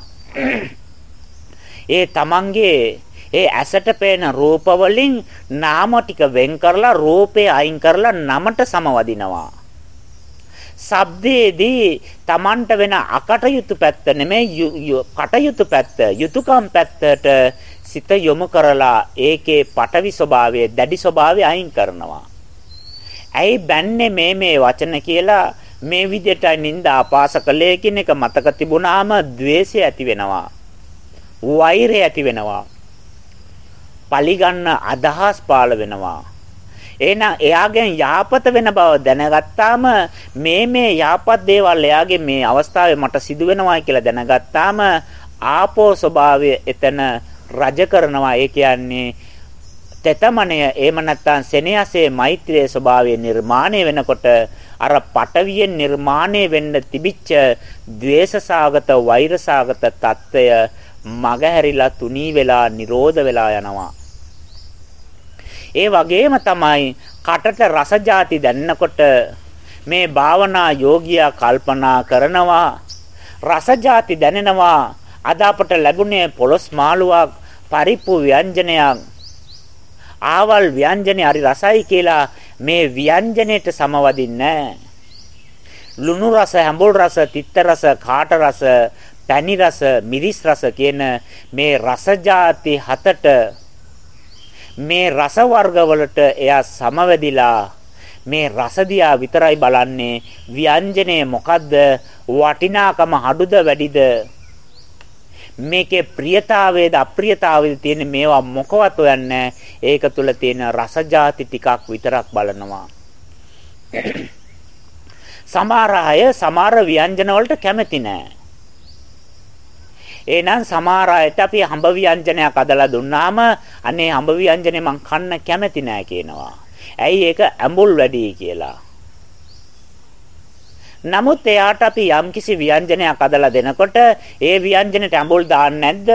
ඒ තමන්ගේ ඒ ඇසට පේන රූප වලින් නාම ටික වෙන් කරලා රූපේ අයින් කරලා නමට සමවදිනවා. ශබ්දයේදී Tamanට වෙන අකටයුතු පැත්ත නෙමෙයි කටයුතු පැත්ත යුතුයකම් පැත්තට සිත යොමු කරලා ඒකේ පටවි ස්වභාවය දැඩි ස්වභාවය අයින් කරනවා. ඇයි බැන්නේ මේ මේ වචන කියලා මේ විදිහට නින්දා ආපාසකලේ කියන එක මතක තිබුණාම द्वේෂය ඇති වෙනවා. වෛරය ඇති වෙනවා. පලිගන්න අදහස් පාළ වෙනවා. එහෙනම් එයාගෙන් යහපත වෙන බව දැනගත්තාම මේ මේ යහපත් දේවල් එයාගේ මේ අවස්ථාවේ මට සිදු වෙනවා කියලා දැනගත්තාම ආපෝ ස්වභාවය එතන රජ කරනවා ඒ කියන්නේ තෙතමණය එහෙම නැත්නම් සෙනෙහසේ මෛත්‍රියේ ස්වභාවය නිර්මාණය වෙනකොට අර පටවියෙන් නිර්මාණය වෙන්න තිබිච්ච द्वේෂසාගත වෛරසාගත తত্ত্বය මගහැරිලා තුනී වෙලා නිරෝධ වෙලා යනවා. ඒ වගේම තමයි කටට රස જાති දැන්නකොට මේ භාවනා යෝගියා කල්පනා කරනවා. රස જાති දැනෙනවා. අද අපට ලැබුණේ පොළොස් මාළුවක් පරිප්පු ව්‍යංජනයක්. ආවල් ව්‍යංජනේ හරි රසයි කියලා මේ ව්‍යංජනයට සමවදින්නේ ලුණු රස, හැඹුල් රස, තිත්ත රස, කාට රස, පැණි රස, මිරිස් රස කියන මේ රස જાති හතට මේ රස වර්ග වලට එයා සමවැදිලා මේ රස දියා විතරයි බලන්නේ. ව්‍යංජනේ මොකද්ද? වටිනාකම අඩුද වැඩිද? මේකේ ප්‍රියතාවයේද අප්‍රියතාවයේද තියෙන මේවා මොකවත් හොයන්නේ ඒක තුල තියෙන රස જાති ටිකක් විතරක් බලනවා. සමහර අය සමහර ව්‍යංජන වලට කැමති නෑ එහෙනම් සමහර අයට අපි හඹ ව්‍යංජනයක් අදලා දුන්නාම අනේ හඹ ව්‍යංජනේ මං කන්න කැමති නෑ කියනවා. ඇයි ඒක ඇඹුල් වැඩි කියලා. නමුත් එයාට අපි යම්කිසි ව්‍යංජනයක් අදලා දෙනකොට ඒ ව්‍යංජනෙට ඇඹුල් දාන්නේ නැද්ද?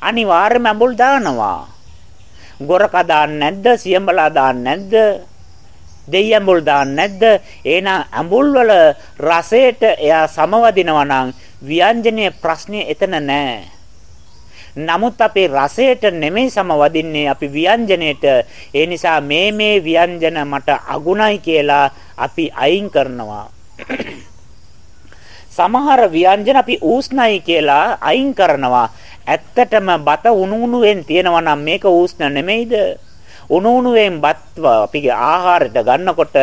අනිවාර්යයෙන්ම ඇඹුල් දානවා. ගොරක දාන්නේ නැද්ද? සියඹලා දාන්නේ නැද්ද? දෙයියඹුල් දාන්නේ නැද්ද? එහෙනම් ඇඹුල් වල රසයට එයා සමවදිනවා නම් ව්‍යංජනයේ ප්‍රශ්නේ එතන නෑ. නමුත් අපේ රසයට නෙමෙයි සමවදින්නේ අපි ව්‍යංජනයේට. ඒ නිසා මේ මේ ව්‍යංජන මට අගුණයි කියලා අපි අයින් කරනවා. සමහර ව්‍යංජන අපි ඌෂ්ණයි කියලා අයින් කරනවා. ඇත්තටම බත උණු උණුවෙන් තියෙනවා නම් මේක ඌෂ්ණ නෙමෙයිද? උණු උණුවෙන් බත් අපි ආහාරයට ගන්නකොට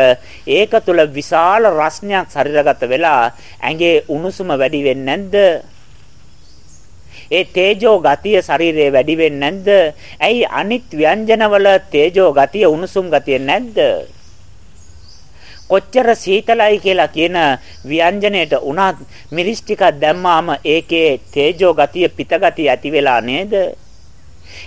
ඒක තුළ විශාල රස්නයක් ශරීරගත වෙලා ඇඟේ උණුසුම වැඩි වෙන්නේ නැද්ද? ඒ තේජෝ ගතිය ශරීරයේ වැඩි වෙන්නේ නැද්ද? ඇයි අනිත් ව්‍යංජනවල තේජෝ ගතිය උණුසුම් ගතිය නැද්ද? කොච්චර සීතලයි කියලා කියන ව්‍යංජනයට උනත් මිරිස් ටිකක් දැම්මාම ඒකේ තේජෝ ගතිය පිත ගතිය ඇති වෙලා නේද?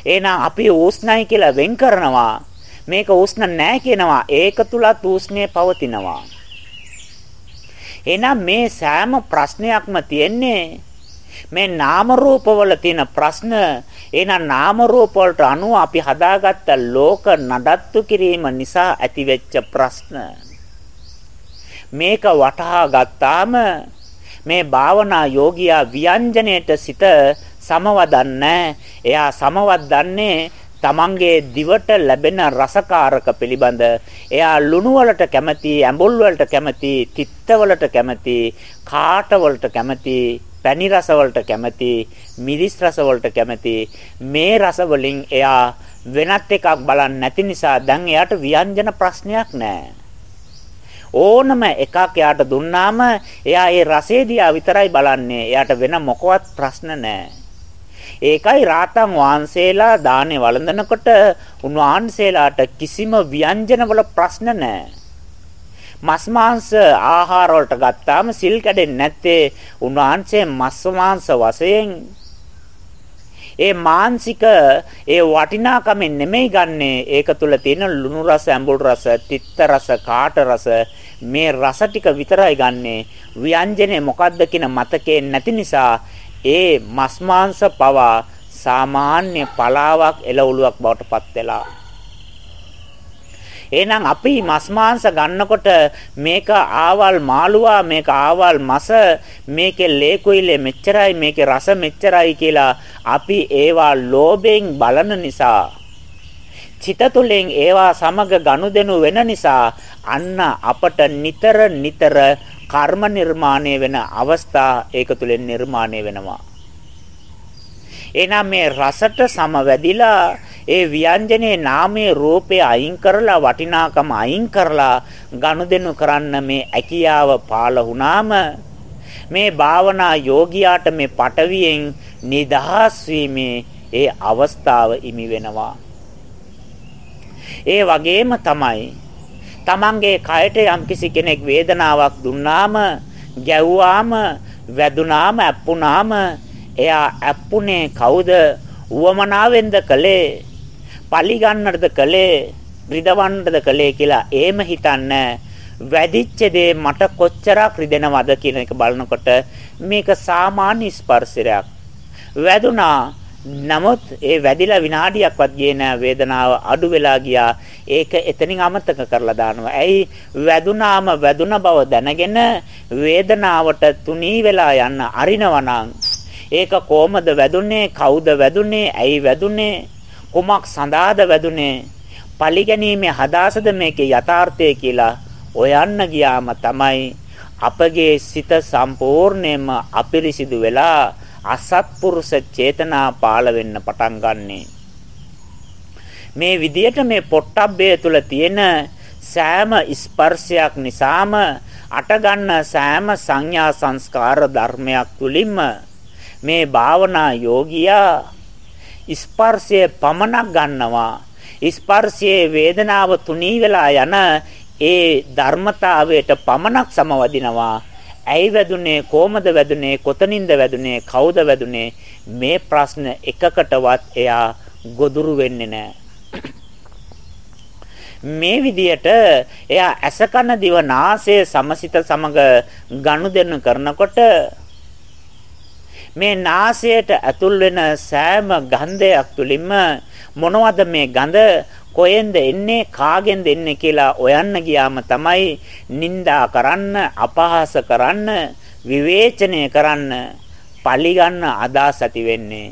එහෙනම් අපි උෂ්ණයි කියලා වෙන් කරනවා. මේක උෂ්ණ නැහැ කියනවා. ඒක තුලත් උෂ්ණය පවතිනවා. එහෙනම් මේ සෑම ප්‍රශ්නයක්ම තියෙන්නේ මේ නාම රූපවල තියෙන ප්‍රශ්න එහෙනම් නාම රූප වලට අනුව අපි හදාගත්ත ලෝක නඩත්තු කිරීම නිසා ඇතිවෙච්ච ප්‍රශ්න මේක වටහා ගත්තාම මේ භාවනා යෝගියා ව්‍යංජනයේට සිත සමවදන්නේ. එයා සමවදන්නේ තමන්ගේ දිවට ලැබෙන රසකාරක පිළිබඳ. එයා ලුණු වලට කැමති ඇඹුල් වලට කැමති තිත්ත වලට කැමති කාට වලට කැමති පැණි රස වලට කැමති මිරිස් රස වලට කැමති. මේ රස වලින් එයා වෙනත් එකක් බලන්නේ නැති නිසා දැන් එයාට ව්‍යංජන ප්‍රශ්නයක් නැහැ ඕනම එකක් එයාට දුන්නාම එයා ඒ රසය දිහා විතරයි බලන්නේ. එයාට වෙන මොකවත් ප්‍රශ්න නැහැ ඒකයි රාතන් වහන්සේලා දානේ වළඳනකොට උන්වහන්සේලාට කිසිම ව්‍යංජනවල ප්‍රශ්න නැහැ. මස් මාංශ ආහාර වලට ගත්තාම සිල් කැඩෙන්නේ නැත්තේ උන්වහන්සේ මස් මාංශ වශයෙන්. ඒ මානසික ඒ වටිනාකමෙන් නෙමෙයි ගන්නෙ. ඒක තුල තියෙන ලුණු රස ඇඹුල් රස තිත්ත රස කාට රස මේ රස ටික විතරයි ගන්නෙ. ව්‍යංජනේ මොකද්ද කියන මතකේ නැති නිසා ඒ මස් මාංශ පවා සාමාන්‍ය පලාවක් එළවලුවක් බවට පත් වෙලා. එහෙනම් අපි මස් මාංශ ගන්නකොට මේක ආවල් මාළුවා මේක ආවල් මස මේකේ ලේ කුයිලේ මෙච්චරයි මේකේ රස මෙච්චරයි කියලා අපි ඒවා ලෝභයෙන් බලන නිසා චිත තුළින් ඒවා සමග ගනුදෙනු වෙන නිසා අන්න අපට නිතර නිතර කර්ම නිර්මාණය වෙන අවස්ථා ඒක තුලින් නිර්මාණය වෙනවා. එහෙනම් මේ රසට සමවැදිලා ඒ ව්‍යංජනේ නාමයේ රූපය අයින් කරලා වටිනාකම අයින් කරලා ගනුදෙනු කරන්න මේ ඇකියාව පාළ වුණාම මේ භාවනා යෝගියාට මේ පටවියෙන් නිදහස් වීමේ ඒ අවස්ථාව ඉමි වෙනවා. ඒ වගේම තමයි තමන්ගේ කයට යම්කිසි කෙනෙක් වේදනාවක් දුන්නාම ගැව්වාම වැදුනාම ඇප්පුනාම එයා ඇප්පුනේ කවුද? උවමනාවෙන්ද කළේ? පලි ගන්නටද කළේ? රිදවන්නටද කළේ කියලා එහෙම හිතන්න වැඩිච්ච දේ මට කොච්චරක් රිදෙනවද කියන එක බලනකොට මේක සාමාන්‍ය ස්පර්ශයක්. වැදුනා නමුත් ඒ වැඩිලා විනාඩියක්වත් ගියේ නෑ වේදනාව අඩු වෙලා ගියා. ඒක එතනින් අමතක කරලා දානවා. ඇයි වැදුනාම වැදුන බව දැනගෙන වේදනාවට තුනී වෙලා යන්න අරිනවනම් ඒක කොහමද වැදුනේ? කවුද වැදුනේ? ඇයි වැදුනේ? කුමක් සඳහාද වැදුනේ? පරිගැනීමේ හදාසද මේකේ යථාර්ථය කියලා හොයන්න ගියාම තමයි අපගේ සිත සම්පූර්ණයෙන්ම අපිරිසිදු වෙලා අසත්පුරුෂ චේතනා පාළ වෙන්න පටන් ගන්නේ. මේ විදියට මේ පොට්ටබ්බය තුල තියෙන සෑම ස්පර්ශයක් නිසාම අටගන්න සෑම සංඥා සංස්කාර ධර්මයක් තුලින්ම මේ භාවනා යෝගියා ස්පර්ශය පමණක් ගන්නවා ස්පර්ශයේ වේදනාව තුනී වෙලා යන ඒ ධර්මතාවයට පමණක් සමවදිනවා ඇයි වැදුනේ කොහමද වැදුනේ කොතනින්ද වැදුනේ කවුද වැදුනේ? මේ ප්‍රශ්න එකකටවත් එයා ගොදුරු වෙන්නේ නැහැ. මේ විදියට එයා ඇසකන දිව නාසය සමසිත සමග ගනුදෙනු කරනකොට මේ නාසයට ඇතුල් වෙන සෑම ගන්ධයක් තුලින්ම මොනවද මේ ගඳ? කොහෙන්ද එන්නේ කාගෙන්ද එන්නේ කියලා හොයන්න ගියාම තමයි නිඳා කරන්න අපහාස කරන්න විවේචනය කරන්න පලිගන්න අදහස් ඇති වෙන්නේ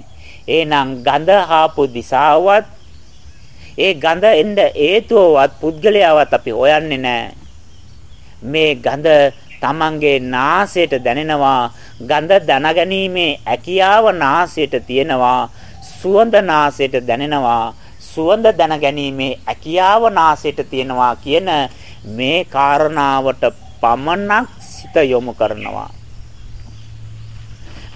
එහෙනම් ගඳ හාපු දිශාවත් ඒ ගඳ එන්න හේතුවවත් පුද්ගලයාවත් අපි හොයන්නේ නැහැ. මේ ගඳ තමන්ගේ නාසයට දැනෙනවා ගඳ දැනගැනීමේ හැකියාව නාසයට තියෙනවා සුවඳ නාසයට දැනෙනවා සුවඳ දැනගැනීමේ හැකියාව නාසයට තියෙනවා කියන මේ කාරණාවට පමණක් සිත යොමු කරනවා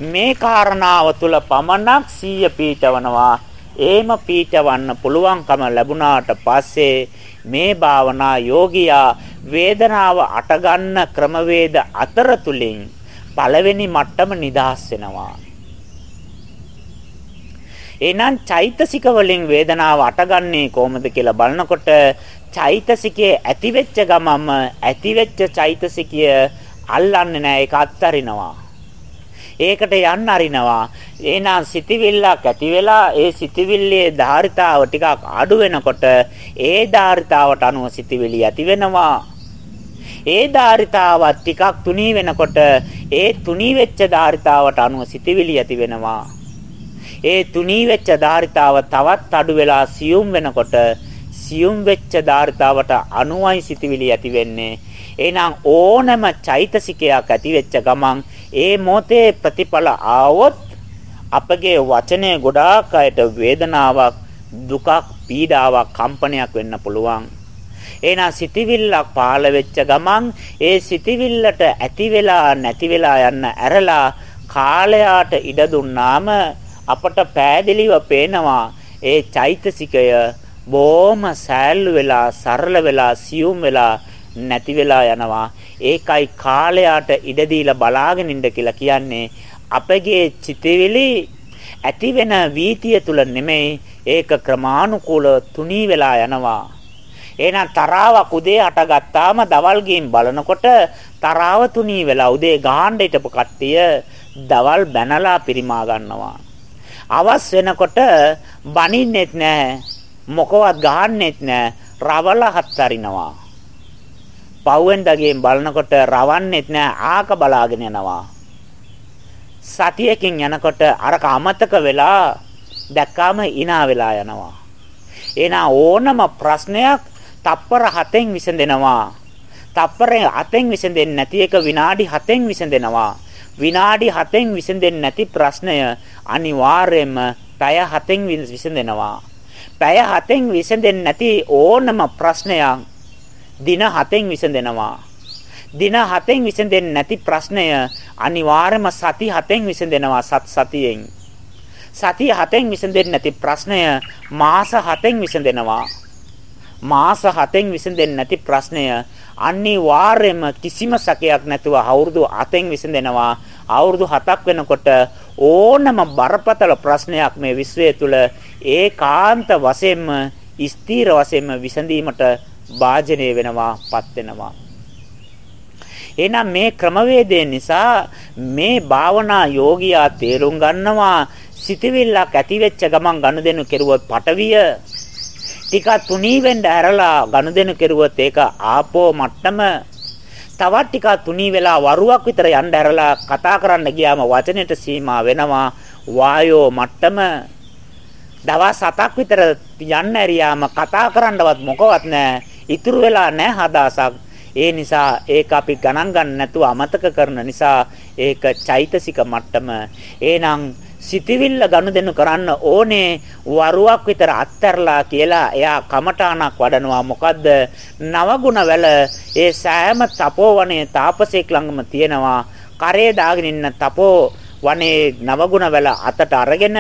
මේ කාරණාව තුල පමණක් සීය පීඨවනවා ඒම පීඨවන්න පුළුවන්කම ලැබුණාට පස්සේ මේ භාවනා යෝගියා වේදනාව අටගන්න ක්‍රමවේද අතර තුලින් පළවෙනි මට්ටම නිදහස් වෙනවා. එහෙනම් චෛතසික වලින් වේදනාව අටගන්නේ කොහොමද කියලා බලනකොට චෛතසිකයේ ඇතිවෙච්ච ගමම ඇතිවෙච්ච චෛතසිකය අල්ලන්නේ නැහැ ඒක අත්තරිනවා. ඒකට යන්න අරිනවා. එහෙනම් සිතවිල්ලක් ඇති වෙලා ඒ සිතවිල්ලේ ධාරිතාව ටිකක් අඩු වෙනකොට ඒ ධාරිතාවට අනුව සිතවිලි ඇති වෙනවා. ඒ ධාරිතාවත් ටිකක් තුනී වෙනකොට ඒ තුනී වෙච්ච ධාරිතාවට අනුව සිතවිලි ඇති වෙනවා. ඒ තුනී වෙච්ච ධාරිතාව තවත් අඩු වෙලා සියුම් වෙනකොට සියුම් වෙච්ච ධාරිතාවට අනුවයි සිතවිලි ඇති වෙන්නේ. එහෙනම් ඕනම චෛතසිකයක් ඇති වෙච්ච ගමන් ඒ මොහොතේ ප්‍රතිඵල ආවොත් අපගේ වචනේ ගොඩාක් අයට වේදනාවක් දුකක් පීඩාවක් කම්පනයක් වෙන්න පුළුවන් එහෙනම් සිතිවිල්ලක් පාළ වෙච්ච ගමන් ඒ සිතිවිල්ලට ඇති වෙලා නැති වෙලා යන්න ඇරලා කාලයට ඉඩ දුන්නාම අපට පෑදෙලිව පේනවා ඒ චෛතසිකය බොහොම සෑල්ලු වෙලා සරල වෙලා සියුම් වෙලා නැති වෙලා යනවා. ඒකයි කාලයට ඉඩ දීලා බලාගෙන ඉන්න කියලා කියන්නේ. අපගේ චිතවිලි ඇති වෙන වීතිය තුල නෙමෙයි ඒක ක්‍රමානුකූල තුනී වෙලා යනවා. එහෙනම් තරාවක් උදේ අටගත්තාම දවල් ගින් බලනකොට තරාව තුනී වෙලා උදේ ගහන්න හිටපු කට්ටිය දවල් බැනලා පිරිමා ගන්නවා. අවස් වෙනකොට බනින්නෙත් නැහැ. මොකවත් ගහන්නෙත් නැහැ. රවල හත්තරිනවා. පව්වෙන්දගෙන් බලනකොට රවන්නෙත් නැහැ. ආක බලාගෙන යනවා. සතියකින් යනකොට අරක අමතක වෙලා දැක්කාම hina වෙලා යනවා. එහෙනම් ඕනම ප්‍රශ්නයක් තප්පර 7න් විසඳෙනවා. තප්පරේ 7න් විසඳෙන්නේ නැති එක විනාඩි 7න් විසඳෙනවා. විනාඩි 7න් විසඳෙන්නේ නැති ප්‍රශ්නය අනිවාර්යයෙන්ම පැය 7න් විසඳෙනවා. පැය 7න් විසඳෙන්නේ නැති ඕනම ප්‍රශ්නයක් දින 7න් විසඳෙනවා. දින 7න් විසඳෙන්නේ නැති ප්‍රශ්නය අනිවාර්යයෙන්ම සති 7න් විසඳෙනවා සත් සතියෙන්. සතිය 7න් විසඳෙන්නේ නැති ප්‍රශ්නය මාස 7න් විසඳෙනවා. මාස 7න් විසඳෙන්නේ නැති ප්‍රශ්නය අනිවාර්යයෙන්ම කිසිම සැකයක් නැතුව අවුරුදු 7න් විසඳෙනවා. අවුරුදු 7ක් වෙනකොට ඕනම බරපතල ප්‍රශ්නයක් මේ විශ්වය තුල ඒකාන්ත වශයෙන්ම ස්ථීර වශයෙන්ම විසඳීමට වාජනය වෙනවා පත් වෙනවා. එහෙනම් මේ ක්‍රමවේදය නිසා මේ භාවනා යෝගියා තේරුම් ගන්නවා සිතවිල්ලක් ඇති වෙච්ච ගමන් ගනුදෙනු කෙරුවොත් පටවිය. ටිකක් තුනී වෙන්න ඇරලා ගනුදෙනු කෙරුවොත් ඒක ආපෝ මට්ටම තවත් ටිකක් තුනී වෙලා වරුවක් විතර යන්න ඇරලා කතා කරන්න ගියාම වචනෙට සීමා වෙනවා. වායෝ මට්ටම දවස් 7ක් විතර යන්න ඇරියාම කතා කරන්නවත් මොකවත් නැහැ ඉතුරු වෙලා නැහැ හදාසක්. ඒ නිසා ඒක අපි ගණන් ගන්න නැතුව අමතක කරන නිසා ඒක චෛතසික මට්ටම. එහෙනම් සිතවිල්ල ගනුදෙනු කරන්න ඕනේ. වරුවක් විතර අත්තරලා කියලා එයා කමඨාණක් වඩනවා. මොකද්ද? නවගුණ වැල. ඒ සෑම තපෝවනේ තාපසෙක් ළඟම තියෙනවා. කරේ දාගෙන ඉන්න තපෝ වනේ නවගුණ වැල අතට අරගෙන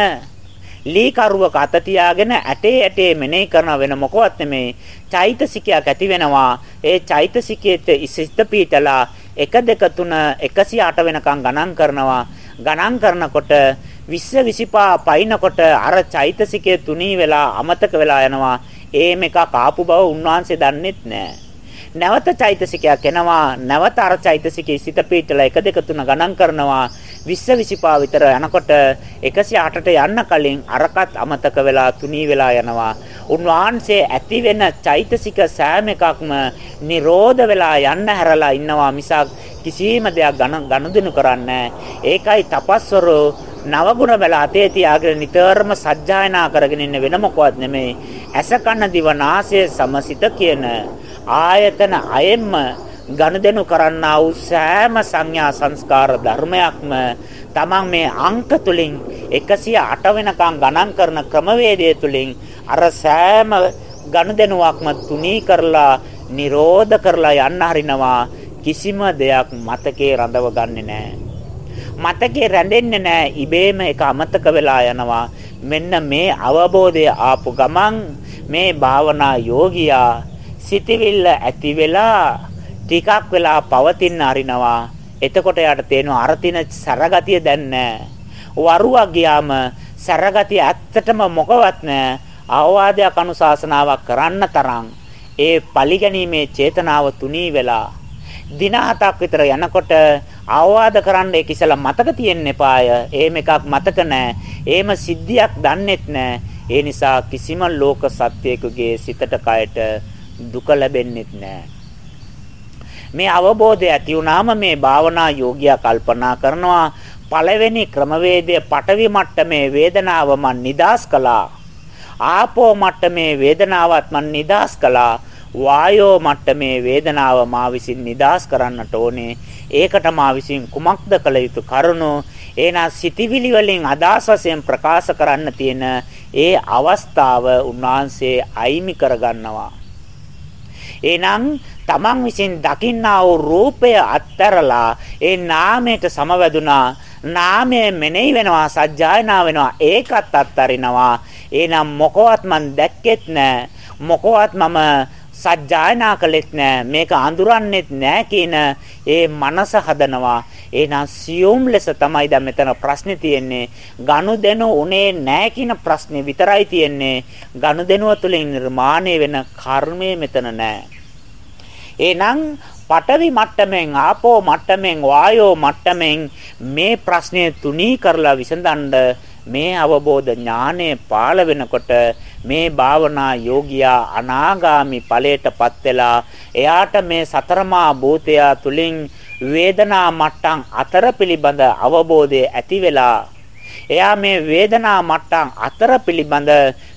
ලී කරුවක අත තියාගෙන ඇටේ ඇටේ මෙනෙහි කරන වෙන මොකවත් නෙමේ චෛතසිකයක් ඇති වෙනවා. ඒ චෛතසිකයේත් ඉසිත පීතලා 1 2 3 108 වෙනකම් ගණන් කරනවා. ගණන් කරනකොට 20 25 පයින්නකොට අර චෛතසිකයේ තුනී වෙලා අමතක වෙලා යනවා. ඒම එකක් ආපු බව උන්වහන්සේ දන්නෙත් නෑ. නැවත චෛතසිකයක් එනවා. නැවත අර චෛතසිකයේ සිත පීඨලා 1 2 3 ගණන් කරනවා. 20 25 විතර යනකොට 108ට යන්න කලින් අරකට අමතක වෙලා තුනී වෙලා යනවා. උන්වහන්සේ ඇති වෙන චෛතසික සෑම එකක්ම නිරෝධ වෙලා යන්න හැරලා ඉන්නවා මිසක් කිසිම දෙයක් ගනුදෙනු කරන්නේ ඒකයි තපස්වරෝ නවගුණ බල අතේ තියාගෙන නිතරම සජ්ජායනා කරගෙන ඉන්න වෙන මොකවත් නෙමෙයි. ඇස කන දිව නාසය සමසිත කියන ආයතන අයෙන්ම ගනුදෙනු කරන්නා වූ සෑම සංඥා සංස්කාර ධර්මයක්ම තමන් මේ අංක තුලින් 108 වෙනකම් ගණන් කරන ක්‍රමවේදය තුලින් අර සෑම ගනුදෙනුවක්ම තුනී කරලා නිරෝධ කරලා යන්න හරිනවා කිසිම දෙයක් මතකේ රඳව ගන්නෙ නෑ මතකේ රැඳෙන්නේ නෑ ඉබේම ඒක අමතක වෙලා යනවා මෙන්න මේ අවබෝධය ආපු ගමන් මේ භාවනා යෝගියා සිතවිල්ල ඇති වෙලා ටිකක් වෙලා පවතින අරිනවා එතකොට යාට තේනවා අර තින සරගතිය දැන් නැහැ. වරුවක් ගියාම සරගතිය ඇත්තටම මොකවත් නැහැ. අවවාදයක් අනුශාසනාවක් කරන්න තරම් ඒ පරිගැනීමේ චේතනාව තුනී වෙලා දින හතක් විතර යනකොට අවවාද කරන්න ඒක ඉස්සලා මතක තියෙන්න එපාය. එහෙම එකක් මතක නැහැ. එහෙම සිද්ධියක් දන්නෙත් නැහැ. ඒ නිසා කිසිම ලෝක සත්‍යයකගේ සිතට කයට දුක ලැබෙන්නෙත් නැහැ. මේ අවබෝධය ඇති වුණාම මේ භාවනා යෝගියා කල්පනා කරනවා පළවෙනි ක්‍රමවේදය පටවි මට්ටමේ වේදනාව මන් නිදාස් කළා. ආපෝ මට්ටමේ වේදනාවත් මන් නිදාස් කළා. වායෝ මට්ටමේ වේදනාව මා විසින් නිදාස් කරන්නට ඕනේ. ඒකට මා විසින් කුමක්ද කළ යුතු කරුණු? එනා සිටිවිලි වලින් අදහස් වශයෙන් ප්‍රකාශ කරන්න තියෙන ඒ අවස්ථාව උන්වහන්සේ අයිමි කරගන්නවා. එහෙනම් තමන් විසින් දකින්නා වූ රූපය අත්තරලා ඒ නාමයට සමවැදුනා. නාමය මෙනෙහි වෙනවා සජ්ජායනා වෙනවා ඒකත් අත්තරිනවා. එහෙනම් මොකවත් මන් දැක්කෙත් නෑ. මොකවත් මම සජ්ජායනා කළෙත් නෑ. මේක අඳුරන්නෙත් නෑ කියන ඒ මනස හදනවා. එහෙනම් සියුම් ලෙස තමයි දැන් මෙතන ප්‍රශ්නේ තියෙන්නේ. ගනුදෙනු උනේ නෑ කියන ප්‍රශ්නේ විතරයි තියෙන්නේ. ගනුදෙනුව තුළින් නිර්මාණය වෙන කර්මය මෙතන නෑ. එහෙනම් පඨවි මට්ටමෙන් ආපෝ මට්ටමෙන් වායෝ මට්ටමෙන් මේ ප්‍රශ්නය තුනී කරලා විසඳන්න මේ අවබෝධ ඥානය පාළ වෙනකොට මේ භාවනා යෝගියා අනාගාමි ඵලයටපත් වෙලා එයාට මේ සතරමා භූතය තුලින් වේදනා මට්ටම් අතර පිළිබඳ අවබෝධය ඇති වෙලා එයා මේ වේදනා මට්ටම් අතර පිළිබඳ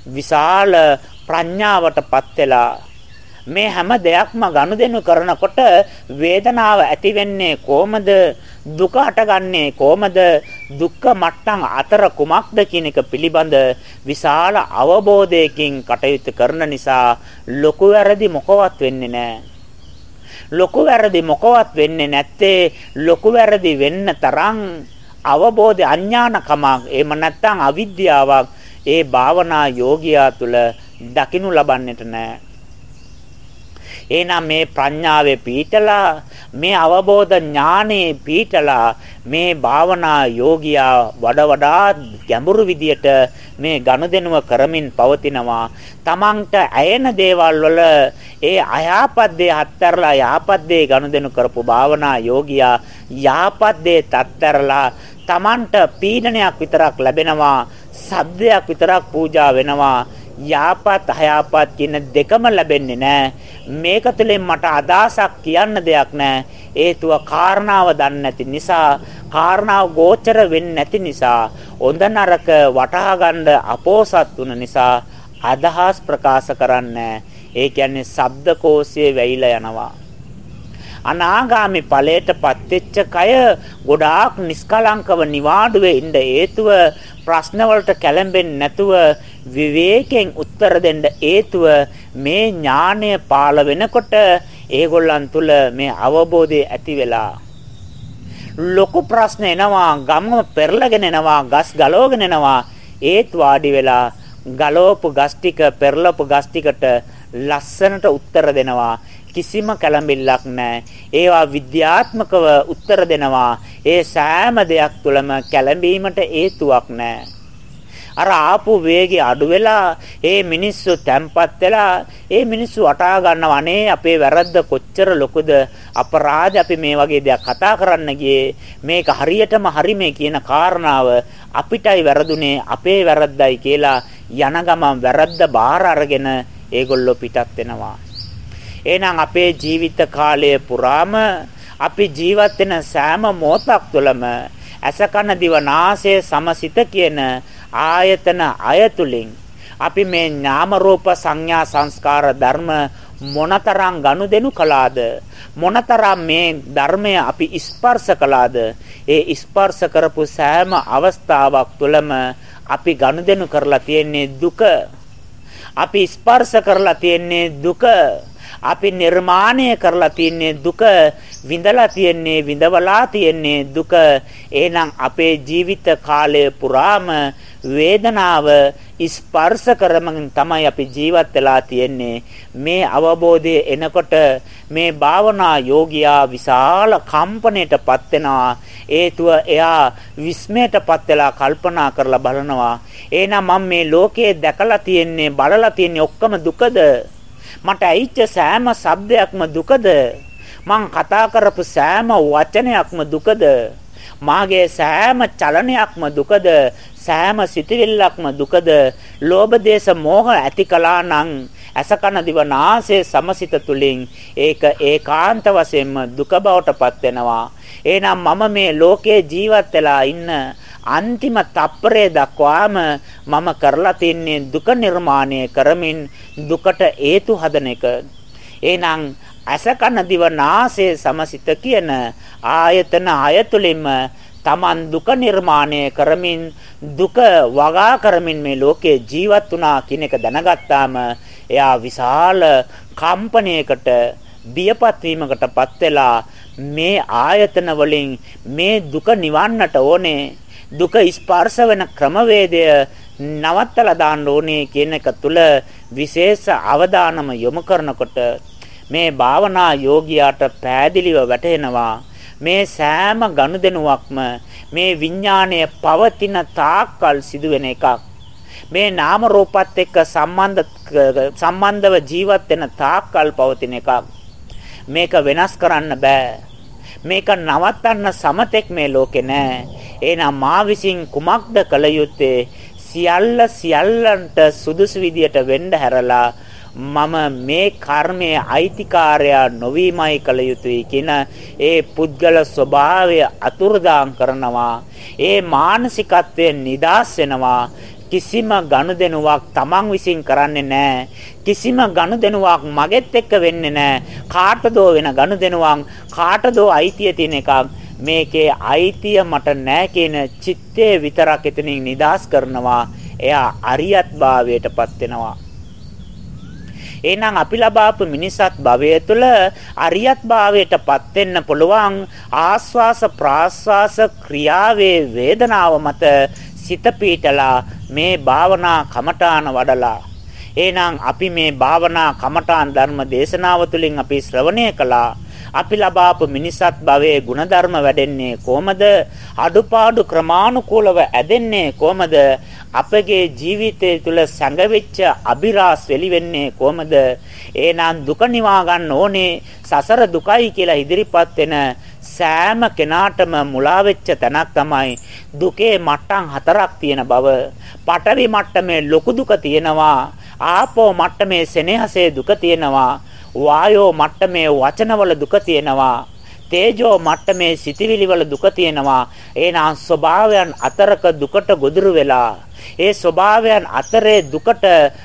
විශාල ප්‍රඥාවටපත් වෙලා මේ හැම දෙයක්ම ගනුදෙනු කරනකොට වේදනාව ඇති වෙන්නේ කොහමද? දුක හටගන්නේ කොහමද? දුක්ඛ මට්ටම් අතර කුමක්ද කියන එක පිළිබඳ විශාල අවබෝධයකින් කටයුතු කරන නිසා ලොකු වැරදි මොකවත් වෙන්නේ නැහැ ලොකු වැරදි මොකවත් වෙන්නේ නැත්තේ ලොකු වැරදි වෙන්න තරම් අවබෝධ අඥානකමක් එහෙම නැත්නම් අවිද්‍යාවක් ඒ භාවනා යෝගියා තුල දකිනු ලබන්නට නැහැ එහෙනම් මේ ප්‍රඥාවේ පීඨලා මේ අවබෝධ ඥානේ පීඨලා මේ භාවනා යෝගියා වඩ වඩා ගැඹුරු විදියට මේ ගනුදෙනුව කරමින් පවතිනවා. තමන්ට ඇයෙන දේවල් වල ඒ අයාපත් දේ අත්තරලා යහපත් දේ ගනුදෙනු කරපු භාවනා යෝගියා යහපත් දේ තත්තරලා තමන්ට පීඩනයක් විතරක් ලැබෙනවා සද්දයක් විතරක් පූජා වෙනවා. යාපත් අයාපත් කියන දෙකම ලැබෙන්නේ නැහැ. මේක තුළින් මට අදහසක් කියන්න දෙයක් නැහැ. හේතුව කාරණාව දන්නේ නැති නිසා, කාරණාව ගෝචර වෙන්නේ නැති නිසා, හොඳ නරක වටහා ගන්න අපෝසත් වුන නිසා අදහස් ප්‍රකාශ කරන්නේ ඒ කියන්නේ ශබ්දකෝෂයේ වැහිලා යනවා. අනාගාමි ඵලයටපත් වෙච්ච කය ගොඩාක් නිස්කලංකව නිවාඩුවේ ඉන්න හේතුව ප්‍රශ්න වලට කැළඹෙන්නේ නැතුව විවේකයෙන් උත්තර දෙන්න හේතුව මේ ඥානය පාළ වෙනකොට ඒගොල්ලන් තුල මේ අවබෝධය ඇති වෙලා. ලොකු ප්‍රශ්න එනවා ගම පෙරලගෙන එනවා ගස් ගලවගෙන එනවා. ඒත් වාඩි වෙලා ගලවපු ගස් ටික පෙරලපු ගස් ටිකට ලස්සනට උත්තර දෙනවා. කිසිම කැළඹිල්ලක් නැහැ. ඒවා විද්‍යාත්මකව උත්තර දෙනවා. ඒ සෑම දෙයක් තුළම කැළඹීමට හේතුවක් නැහැ. අර ආපු වේගය අඩු වෙලා ඒ මිනිස්සු තැම්පත් වෙලා ඒ මිනිස්සු වටා ගන්නව අනේ අපේ වැරද්ද කොච්චර ලොකුද අපරාධ අපි මේ වගේ දෙයක් කතා කරන්න ගියේ මේක හරියටම හරි මේ කියන කාරණාව අපිටයි වැරදුනේ අපේ වැරද්දයි කියලා යන ගමන් වැරද්ද බාර අරගෙන ඒගොල්ලෝ පිටත් වෙනවා එහෙනම් අපේ ජීවිත කාලය පුරාම අපි ජීවත් වෙන සෑම මොහොතක් තුළම ඇස කන දිව නාසය සමසිත කියන ආයතන අයතුලින් අපි මේ නාම රූප සංඥා සංස්කාර ධර්ම මොනතරම් ගනුදෙනු කළාද? මොනතරම් මේ ධර්මය අපි ස්පර්ශ කළාද? ඒ ස්පර්ශ කරපු සෑම අවස්ථාවක් තුළම අපි ගනුදෙනු කරලා තියෙන්නේ දුක. අපි ස්පර්ශ කරලා තියෙන්නේ දුක. අපි නිර්මාණය කරලා තියෙන්නේ දුක විඳලා තියෙන්නේ විඳවලා තියෙන්නේ දුක. එහෙනම් අපේ ජීවිත කාලය පුරාම වේදනාව ස්පර්ශ කරමින් තමයි අපි ජීවත් වෙලා තියෙන්නේ. මේ අවබෝධය එනකොට මේ භාවනා යෝගියා විශාල කම්පණයටපත් වෙනවා. හේතුව එයා විස්මයටපත් වෙලා කල්පනා කරලා බලනවා. එහෙනම් මම මේ ලෝකයේ දැකලා තියෙන්නේ බලලා තියෙන්නේ ඔක්කොම දුකද? මට ඇයිච්ච සෑම શબ્දයක්ම දුකද? මං කතා කරපු සෑම වචනයක්ම දුකද? මාගේ සෑම චලනයක්ම දුකද? සෑම සිතවිල්ලක්ම දුකද? ලෝභ දේශ මෝහ ඇති කළා නම් අසකන දිවනාසයේ සමසිත තුලින් ඒක ඒකාන්ත වශයෙන්ම දුක බවටපත් වෙනවා. එහෙනම් මම මේ ලෝකේ ජීවත් වෙලා ඉන්න අන්තිම තප්පරය දක්වාම මම කරලා තින්නේ දුක නිර්මාණය කරමින් දුකට හේතු හදන එක. එහෙනම් අසකන දිව නාසය සමසිත කියන ආයතන අයතුලින්ම Taman දුක නිර්මාණය කරමින් දුක වගා කරමින් මේ ලෝකේ ජීවත් වුණා කියන එක දැනගත්තාම එයා විශාල කම්පණයකට බියපත් වීමකටපත් වෙලා මේ ආයතන වලින් මේ දුක නිවන්නට ඕනේ දුක ස්පර්ශ වෙන ක්‍රමවේදය නවත්තලා දාන්න ඕනේ කියන එක තුල විශේෂ අවධානම යොමු කරනකොට මේ භාවනා යෝගියාට පෑදිලිව වැටෙනවා මේ සෑම ගනුදෙනුවක්ම මේ විඥාණය පවතින තාක්කල් සිදුවෙන එකක්. මේ නාම රූපات එක්ක සම්බන්ධ සම්බන්ධව ජීවත් වෙන තාක්කල් පවතින එකක්. මේක වෙනස් කරන්න බෑ. මේක නවත්තන්න සමතෙක් මේ ලෝකේ නෑ. එහෙනම් මා විසින් කුමක්ද කළ යුත්තේ? සියල්ල සියල්ලන්ට සුදුසු විදියට වෙන්න හැරලා මම මේ කර්මයේ අයිතිකාරයා නොවීමයි කළ යුතුයි කියන ඒ පුද්ගල ස්වභාවය අතුරුදාන් කරනවා. ඒ මානසිකත්වයෙන් නිදාස් වෙනවා. කිසිම ගනුදෙනුවක් Taman විසින් කරන්නේ නැහැ. කිසිම ගනුදෙනුවක් මගෙත් එක්ක වෙන්නේ නැහැ. කාටදෝ වෙන ගනුදෙනුවක් කාටදෝ අයිතිය තියෙන එකක්. මේකේ අයිතිය මට නැහැ කියන චිත්තය විතරක් එතනින් නිදාස් කරනවා. එයා අරියත් භාවයටපත් වෙනවා. එහෙනම් අපි ලබාපු මිනිසත් භවය තුළ අරියත් භාවයටපත් වෙන්න පුළුවන් ආස්වාස ප්‍රාස්වාස ක්‍රියාවේ වේදනාව මත සිත පීටලා මේ භාවනා කමඨාන වඩලා එහෙනම් අපි මේ භාවනා කමඨාන් ධර්ම දේශනාව තුළින් අපි ශ්‍රවණය කළා. අපි ලබාපු මිනිසත් භවයේ ಗುಣධර්ම වැඩෙන්නේ කොහමද? අඩුපාඩු ක්‍රමානුකූලව ඇදෙන්නේ කොහමද? අපගේ ජීවිතය තුළ සංගවිච්ච අභිරාස් වෙලි වෙන්නේ කොහමද? එහෙනම් දුක නිවා ගන්න ඕනේ. සසර දුකයි කියලා ඉදිරිපත් වෙන සෑම කෙනාටම මුලා වෙච්ච තැනක් තමයි දුකේ මට්ටම් හතරක් තියෙන බව. පඨවි මට්ටමේ ලොකු දුක තියෙනවා. ආපෝ මට්ටමේ සෙනෙහසේ දුක තියෙනවා. වායෝ මට්ටමේ වචනවල දුක තියෙනවා. තේජෝ මට්ටමේ සිටිවිලි වල දුක තියෙනවා. එහෙනම් ස්වභාවයන් අතරක දුකට ගොදුරු වෙලා ඒ ස්වභාවයන් අතරේ දුකට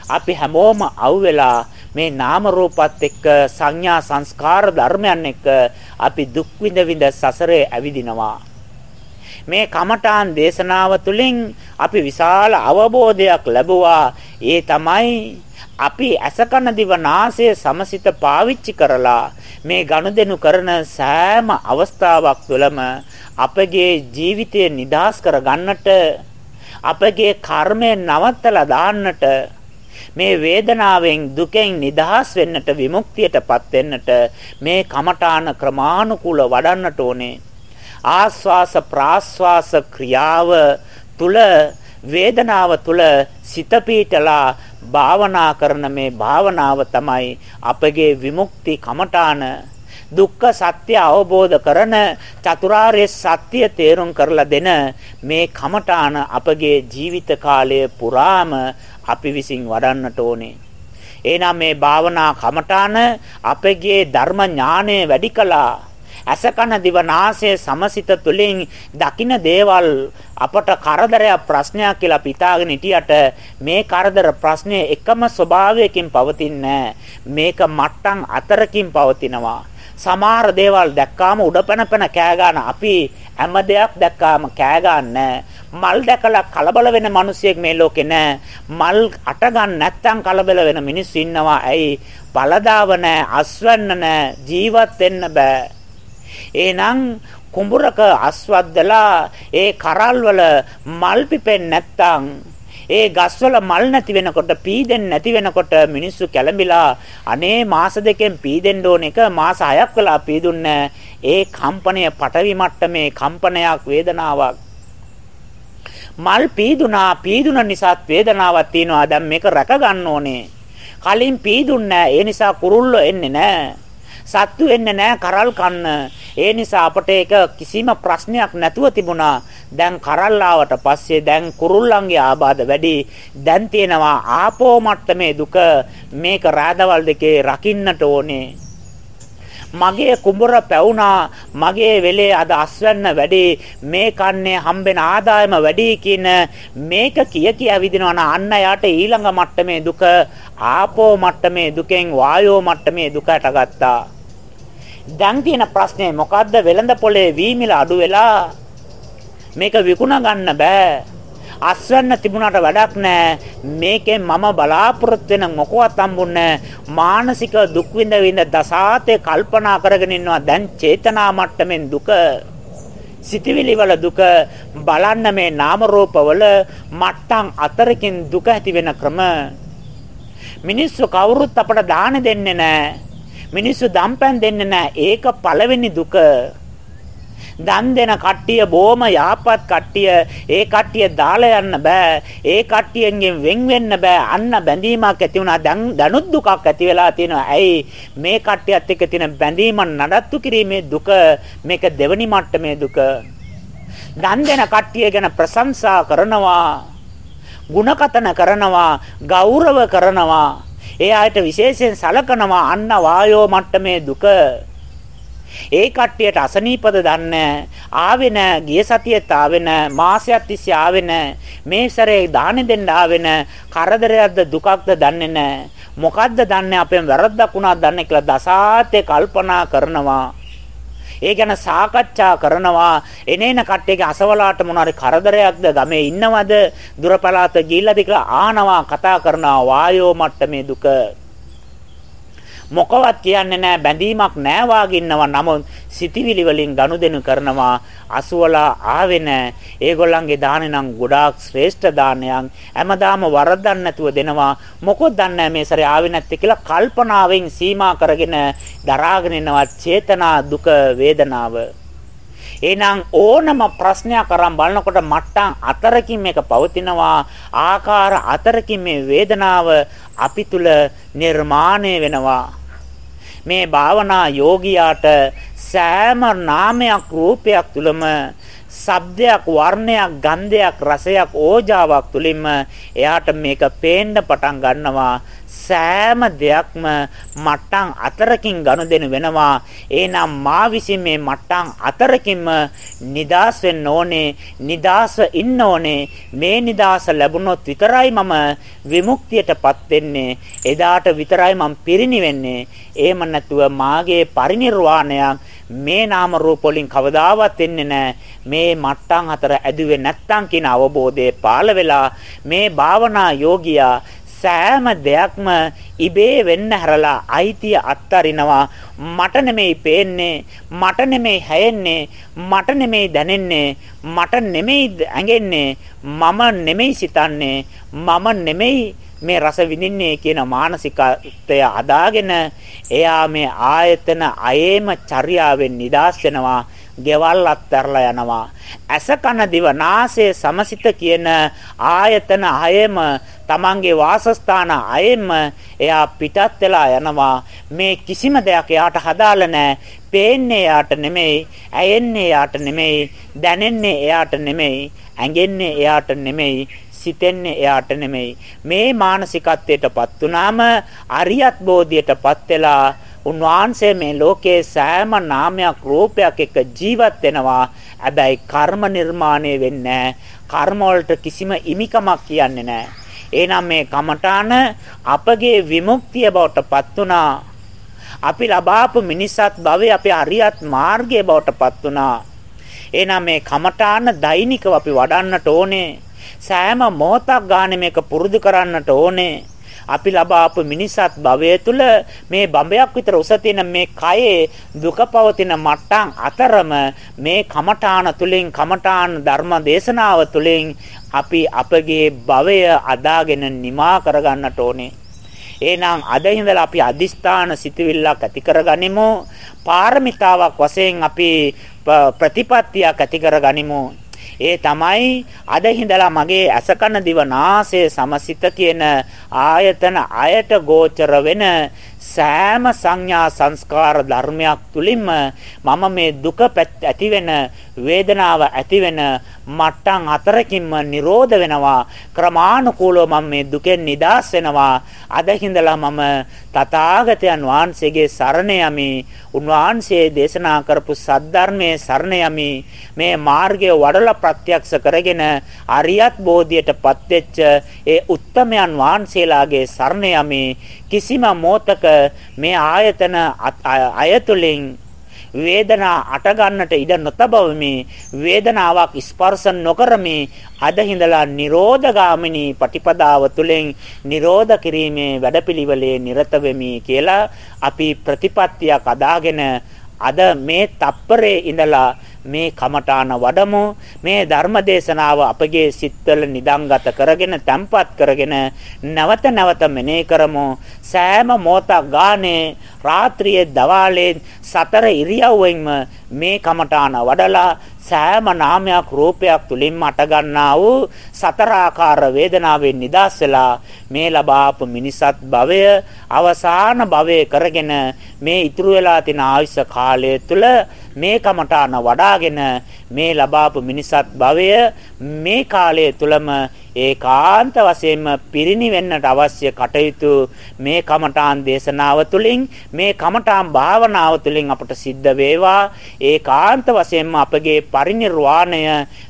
අපි හැමෝම අවු වෙලා මේ නාම රූපات එක්ක සංඥා සංස්කාර ධර්මයන් එක්ක අපි දුක් විඳ විඳ සසරේ ඇවිදිනවා. මේ කමඨාන් දේශනාව තුළින් අපි විශාල අවබෝධයක් ලැබුවා. ඒ තමයි අපි අසකන දිවනාසය සමසිත පාවිච්චි කරලා මේ ගනුදෙනු කරන සෑම අවස්ථාවක් තුළම අපගේ ජීවිතය නිදහස් කර ගන්නට අපගේ කර්මය නවත්තලා දාන්නට මේ වේදනාවෙන් දුකෙන් නිදහස් වෙන්නට විමුක්තියටපත් වෙන්නට මේ කමඨාන ක්‍රමානුකූල වඩන්නට ඕනේ. ආස්වාස ප්‍රාස්වාස ක්‍රියාව තුල වේදනාව තුල සිත පීටලා භාවනා කරන මේ භාවනාව තමයි අපගේ විමුක්ති කමඨාන. දුක්ඛ සත්‍ය අවබෝධ කරන චතුරාර්ය සත්‍ය තේරුම් කරලා දෙන මේ කමඨාන අපගේ ජීවිත කාලය පුරාම අපි විසින් වඩන්නට ඕනේ. එහෙනම් මේ භාවනා කමඨාන අපගේ ධර්ම ඥානය වැඩි කළා. ඇස කන දිව නාසය සමසිත තුලින් දකින දේවල් අපට කරදරයක් ප්‍රශ්නයක් කියලා පිතාගෙන හිටියට මේ කරදර ප්‍රශ්නේ එකම ස්වභාවයකින් පවතින්නේ මේක මට්ටම් අතරකින් පවතිනවා සමහර දේවල් දැක්කාම උඩපැන පැන කෑ ගන්න අපි හැම දෙයක් දැක්කාම කෑ ගන්නෑ මල් දැකලා කලබල වෙන මිනිසියෙක් මේ ලෝකේ නෑ. මල් අට ගන්න නැත්තම් කලබල වෙන මිනිස්සු ඉන්නවා. ඇයි? බලදාව නෑ, අස්වැන්න නෑ, ජීවත් වෙන්න බෑ. එහෙනම් කුඹුරක අස්වද්දලා ඒ කරල් වල මල් පිපෙන්නේ නැත්තම් ඒ ගස්වල මල් නැති වෙනකොට පීදෙන්නේ නැති වෙනකොට මිනිස්සු කැළඹිලා අනේ මාස දෙකෙන් පීදෙන්න ඕන එක මාස 6ක් වෙලා පීදුන්නේ ඒ කම්පනය පටවි මට්ටමේ කම්පනයක් වේදනාවක් මල් පීදුනා පීදුන නිසා වේදනාවක් තියෙනවා. දැන් මේක රැක ගන්න ඕනේ. කලින් පීදුන්නේ ඒ නිසා කුරුල්ලෝ එන්නේ නැහැ. සත්තු එන්නේ නැහැ කරල් කන්න. ඒ නිසා අපට ඒක කිසිම ප්‍රශ්නයක් නැතුව තිබුණා. දැන් කරල් ආවට පස්සේ දැන් කුරුල්ලන්ගේ ආබාධ වැඩි. දැන් තියෙනවා ආපෝ මට්ටමේ දුක. මේක රාදවල් දෙකේ රකින්නට ඕනේ. මගේ කුඹුර පැවුනා මගේ වෙලේ අද අස්වැන්න වැඩි මේ කන්නේ හම්බෙන ආදායම වැඩි කියන මේක කිය කිය විදිනවා නම් අන්න යාට ඊළඟ මට්ටමේ දුක ආපෝ මට්ටමේ දුකෙන් වායෝ මට්ටමේ දුකට ගත්තා දැන් තියෙන ප්‍රශ්නේ මොකද්ද? වෙළඳ පොලේ වීමිල අඩු වෙලා මේක විකුණ ගන්න බෑ. අස්වැන්න තිබුණාට වැඩක් නැහැ. මේකෙන් මම බලාපොරොත්තු වෙන මොකවත් හම්බුන්නේ මානසික දුක් විඳ විඳ දසාතේ කල්පනා කරගෙන ඉන්නවා. දැන් චේතනා මට්ටමින් දුක සිතවිලි වල දුක බලන්න මේ නාම රූප වල මට්ටම් අතරකින් දුක ඇති වෙන ක්‍රම. මිනිස්සු කවුරුත් අපට දාන දෙන්නේ නැහැ මිනිස්සු දම්පැන් දෙන්නේ නැහැ ඒක පළවෙනි දුක. දන් දෙන කට්ටිය බොහොම යාපත් කට්ටිය. ඒ කට්ටිය දාලා යන්න බෑ. ඒ කට්ටියෙන් වෙන් වෙන්න බෑ. අන්න බැඳීමක් ඇති වුණා. දැන් දනුත් දුකක් ඇති වෙලා තියෙනවා. ඇයි? මේ කට්ටියත් එක්ක තියෙන බැඳීම නඩත්තු කිරීමේ දුක මේක දෙවනි මට්ටමේ දුක. දන් දෙන කට්ටිය ගැන ප්‍රශංසා කරනවා. ಗುಣකතන කරනවා. ගෞරව කරනවා. ඒ ආයත විශේෂයෙන් සලකනවා. අන්න වායෝ මට්ටමේ දුක. ඒ කට්ටියට අසනීපද දන්නේ ආවේ නෑ ගිය සතියේත් ආවේ නෑ මාසයක් තිස්සේ ආවේ නෑ මේ සැරේ දාන දෙන්න ආවේ නෑ කරදරයක්ද දුකක්ද දන්නේ නෑ මොකද්ද දන්නේ අපෙන් වැරද්දක් වුණාද දන්නේ කියලා දසාතේ කල්පනා කරනවා. ඒ ගැන සාකච්ඡා කරනවා. එනේන කට්ටියගේ අසවලාට මොනවාරි කරදරයක්ද ගමේ ඉන්නවද දුර පළාත ගිහිල්ලාද කියලා ආනවා කතා කරනවා වායෝ මට්ටමේ දුක. මොකවත් කියන්නේ නැහැ බැඳීමක් නැහැ වාගින්නවා. නමුත් සිටිවිලි වලින් ගනුදෙනු කරනවා අසුවලා ආවේ නැහැ ඒගොල්ලන්ගේ දානේ නම් ගොඩාක් ශ්‍රේෂ්ඨ දානයක්. හැමදාම වරදක් නැතුව දෙනවා. මොකොත් දන්නේ මේ සැරේ ආවේ නැත්තේ කියලා කල්පනාවෙන් සීමා කරගෙන දරාගෙන ඉනවා චේතනා දුක වේදනාව. එහෙනම් ඕනම ප්‍රශ්නයක් අරන් බලනකොට මට්ටම් අතරකින් මේක පවතිනවා. ආකාර අතරකින් මේ වේදනාව අපි තුල නිර්මාණය වෙනවා. මේ භාවනා යෝගියාට සෑම නාමයක් රූපයක් තුලම ශබ්දයක් වර්ණයක් ගන්ධයක් රසයක් ඕජාවක් තුලින්ම එයාට මේක පේන්න පටන් ගන්නවා. සෑම දෙයක්ම මට්ටම් අතරකින් ගනුදෙනු වෙනවා. එහෙනම් මා විසින් මේ මට්ටම් අතරකින්ම නිදාස් වෙන්න ඕනේ. නිදාස ඉන්න ඕනේ. මේ නිදාස ලැබුණොත් විතරයි මම විමුක්තියටපත් වෙන්නේ. එදාට විතරයි මම පිරිණිවෙන්නේ. එහෙම නැතුව මාගේ පරිණිරවාණයක් මේ නාම රූප වලින් කවදාවත් එන්නේ නැහැ. මේ මට්ටම් අතර ඇදුවේ නැත්තම් කියන අවබෝධය පාළ වෙලා මේ භාවනා යෝගියා සෑම දෙයක්ම ඉබේ වෙන්න හැරලා අයිතිය අත්තරිනවා. මට නෙමෙයි පේන්නේ මට නෙමෙයි හැයෙන්නේ මට නෙමෙයි දැනෙන්නේ මට නෙමෙයි ඇඟෙන්නේ මම නෙමෙයි සිතන්නේ මම නෙමෙයි මේ රස විඳින්නේ කියන මානසිකත්වය අදාගෙන එයා මේ ආයතන අයේම චර්යාවෙන් නිදාස් වෙනවා. ගෙවල් අත්හැරලා යනවා. ඇස කන දිව නාසය සමසිත කියන ආයතන හයම තමන්ගේ වාසස්ථාන අයෙම එයා පිටත් වෙලා යනවා. මේ කිසිම දෙයක් එයාට හදාලා නැහැ. පේන්නේ එයාට නෙමෙයි ඇයෙන්නේ එයාට නෙමෙයි දැනෙන්නේ එයාට නෙමෙයි ඇඟෙන්නේ එයාට නෙමෙයි සිතෙන්නේ එයාට නෙමෙයි. මේ මානසිකත්වයටපත් වුනාම අරියත් බෝධියටපත් වෙලා උන්වහන්සේ මේ ලෝකයේ සෑම නාමයක් රූපයක් එක්ක ජීවත් වෙනවා. හැබැයි කර්ම නිර්මාණය වෙන්නේ කර්ම වලට කිසිම ඉමිකමක් කියන්නේ නැහැ. එහෙනම් මේ කමඨාන අපගේ විමුක්තිය බවට පත් වුණා. අපි ලබාපු මිනිසත් භවයේ අපේ අරියත් මාර්ගයේ බවට පත් වුණා. එහෙනම් මේ කමඨාන දෛනිකව අපි වඩන්නට ඕනේ. සෑම මොහොතක් ගානේ මේක පුරුදු කරන්නට ඕනේ. අපි ලබාපු මිනිසත් භවය තුල මේ බඹයක් විතර උස තියෙන මේ කයේ දුක පවතින මට්ටම් අතරම මේ කමඨාන තුලින් කමඨාන ධර්ම දේශනාව තුලින් අපි අපගේ භවය අදාගෙන නිමා කරගන්නට ඕනේ. එහෙනම් අද ඉඳලා අපි අදිස්ථාන සිතවිල්ලක් ඇති කරගනිමු. පාරමිතාවක් වශයෙන් අපි ප්‍රතිපත්තියක් ඇති කරගනිමු. ඒ තමයි අද හිඳලා මගේ අසකන දිව නාසය සමසිත කියන ආයතන අයට ගෝචර වෙන සෑම සංඥා සංස්කාර ධර්මයක් තුලින්ම මම මේ දුක ඇති වෙන වේදනාව ඇති වෙන මට්ටම් හතරකින්ම නිරෝධ වෙනවා. ක්‍රමානුකූලව මම මේ දුකෙන් නිදහස් වෙනවා. අද හිඳලා මම තථාගතයන් වහන්සේගේ සරණ යමි. උන්වහන්සේ දේශනා කරපු සද්ධර්මයේ සරණ යමි. මේ මාර්ගය වඩලා ප්‍රත්‍යක්ෂ කරගෙන අරියත් බෝධියටපත් වෙච්ච ඒ උත්තමයන් වහන්සේලාගේ සරණ යමි. කිසිම මොහතක මේ ආයතන අයතුලින් වේදනා අට ගන්නට ඉඩ නොතබවමි. වේදනාවක් ස්පර්ශ නොකරමි. අද හිඳලා නිරෝධගාමිනී පටිපදාව තුළින් නිරෝධ කිරීමේ වැඩපිළිවෙලේ නිරත වෙමි කියලා අපි ප්‍රතිපත්තියක් අදාගෙන අද මේ තප්පරේ ඉඳලා මේ කමඨාන වඩමු. මේ ධර්ම දේශනාව අපගේ සිත්වල නිදන්ගත කරගෙන තැම්පත් කරගෙන නැවත නැවත මෙනෙහි කරමු. සෑම මොහොතක් ගානේ රාත්‍රියේ දවාලේ සතර ඉරියව්වෙන්ම මේ කමඨාන වඩලා සෑම නාමයක් රූපයක් තුලින් මට ගන්නා වූ සතරාකාර වේදනාවෙන් නිදහස් වෙලා මේ ලබාපු මිනිසත් භවය අවසාන භවය කරගෙන මේ ඉතුරු වෙලා තියෙන ආයුෂ කාලය තුල මේ කමඨාන වඩාගෙන මේ ලබාපු මිනිසත් භවය මේ කාලය තුලම ඒකාන්ත වශයෙන්ම පිරිණිවෙන්නට අවශ්‍ය කටයුතු මේ කමඨාන් දේශනාව තුළින් මේ කමඨාන් භාවනාව තුළින් අපට සිද්ධ වේවා. ඒකාන්ත වශයෙන්ම අපගේ පරිණිරවාණය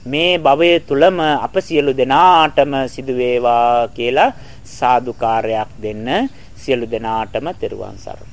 මේ භවයේ තුලම අප සියලු දෙනාටම සිදු වේවා කියලා සාදුකාරයක් දෙන්න සියලු දෙනාටම තෙරුවන් සරණයි.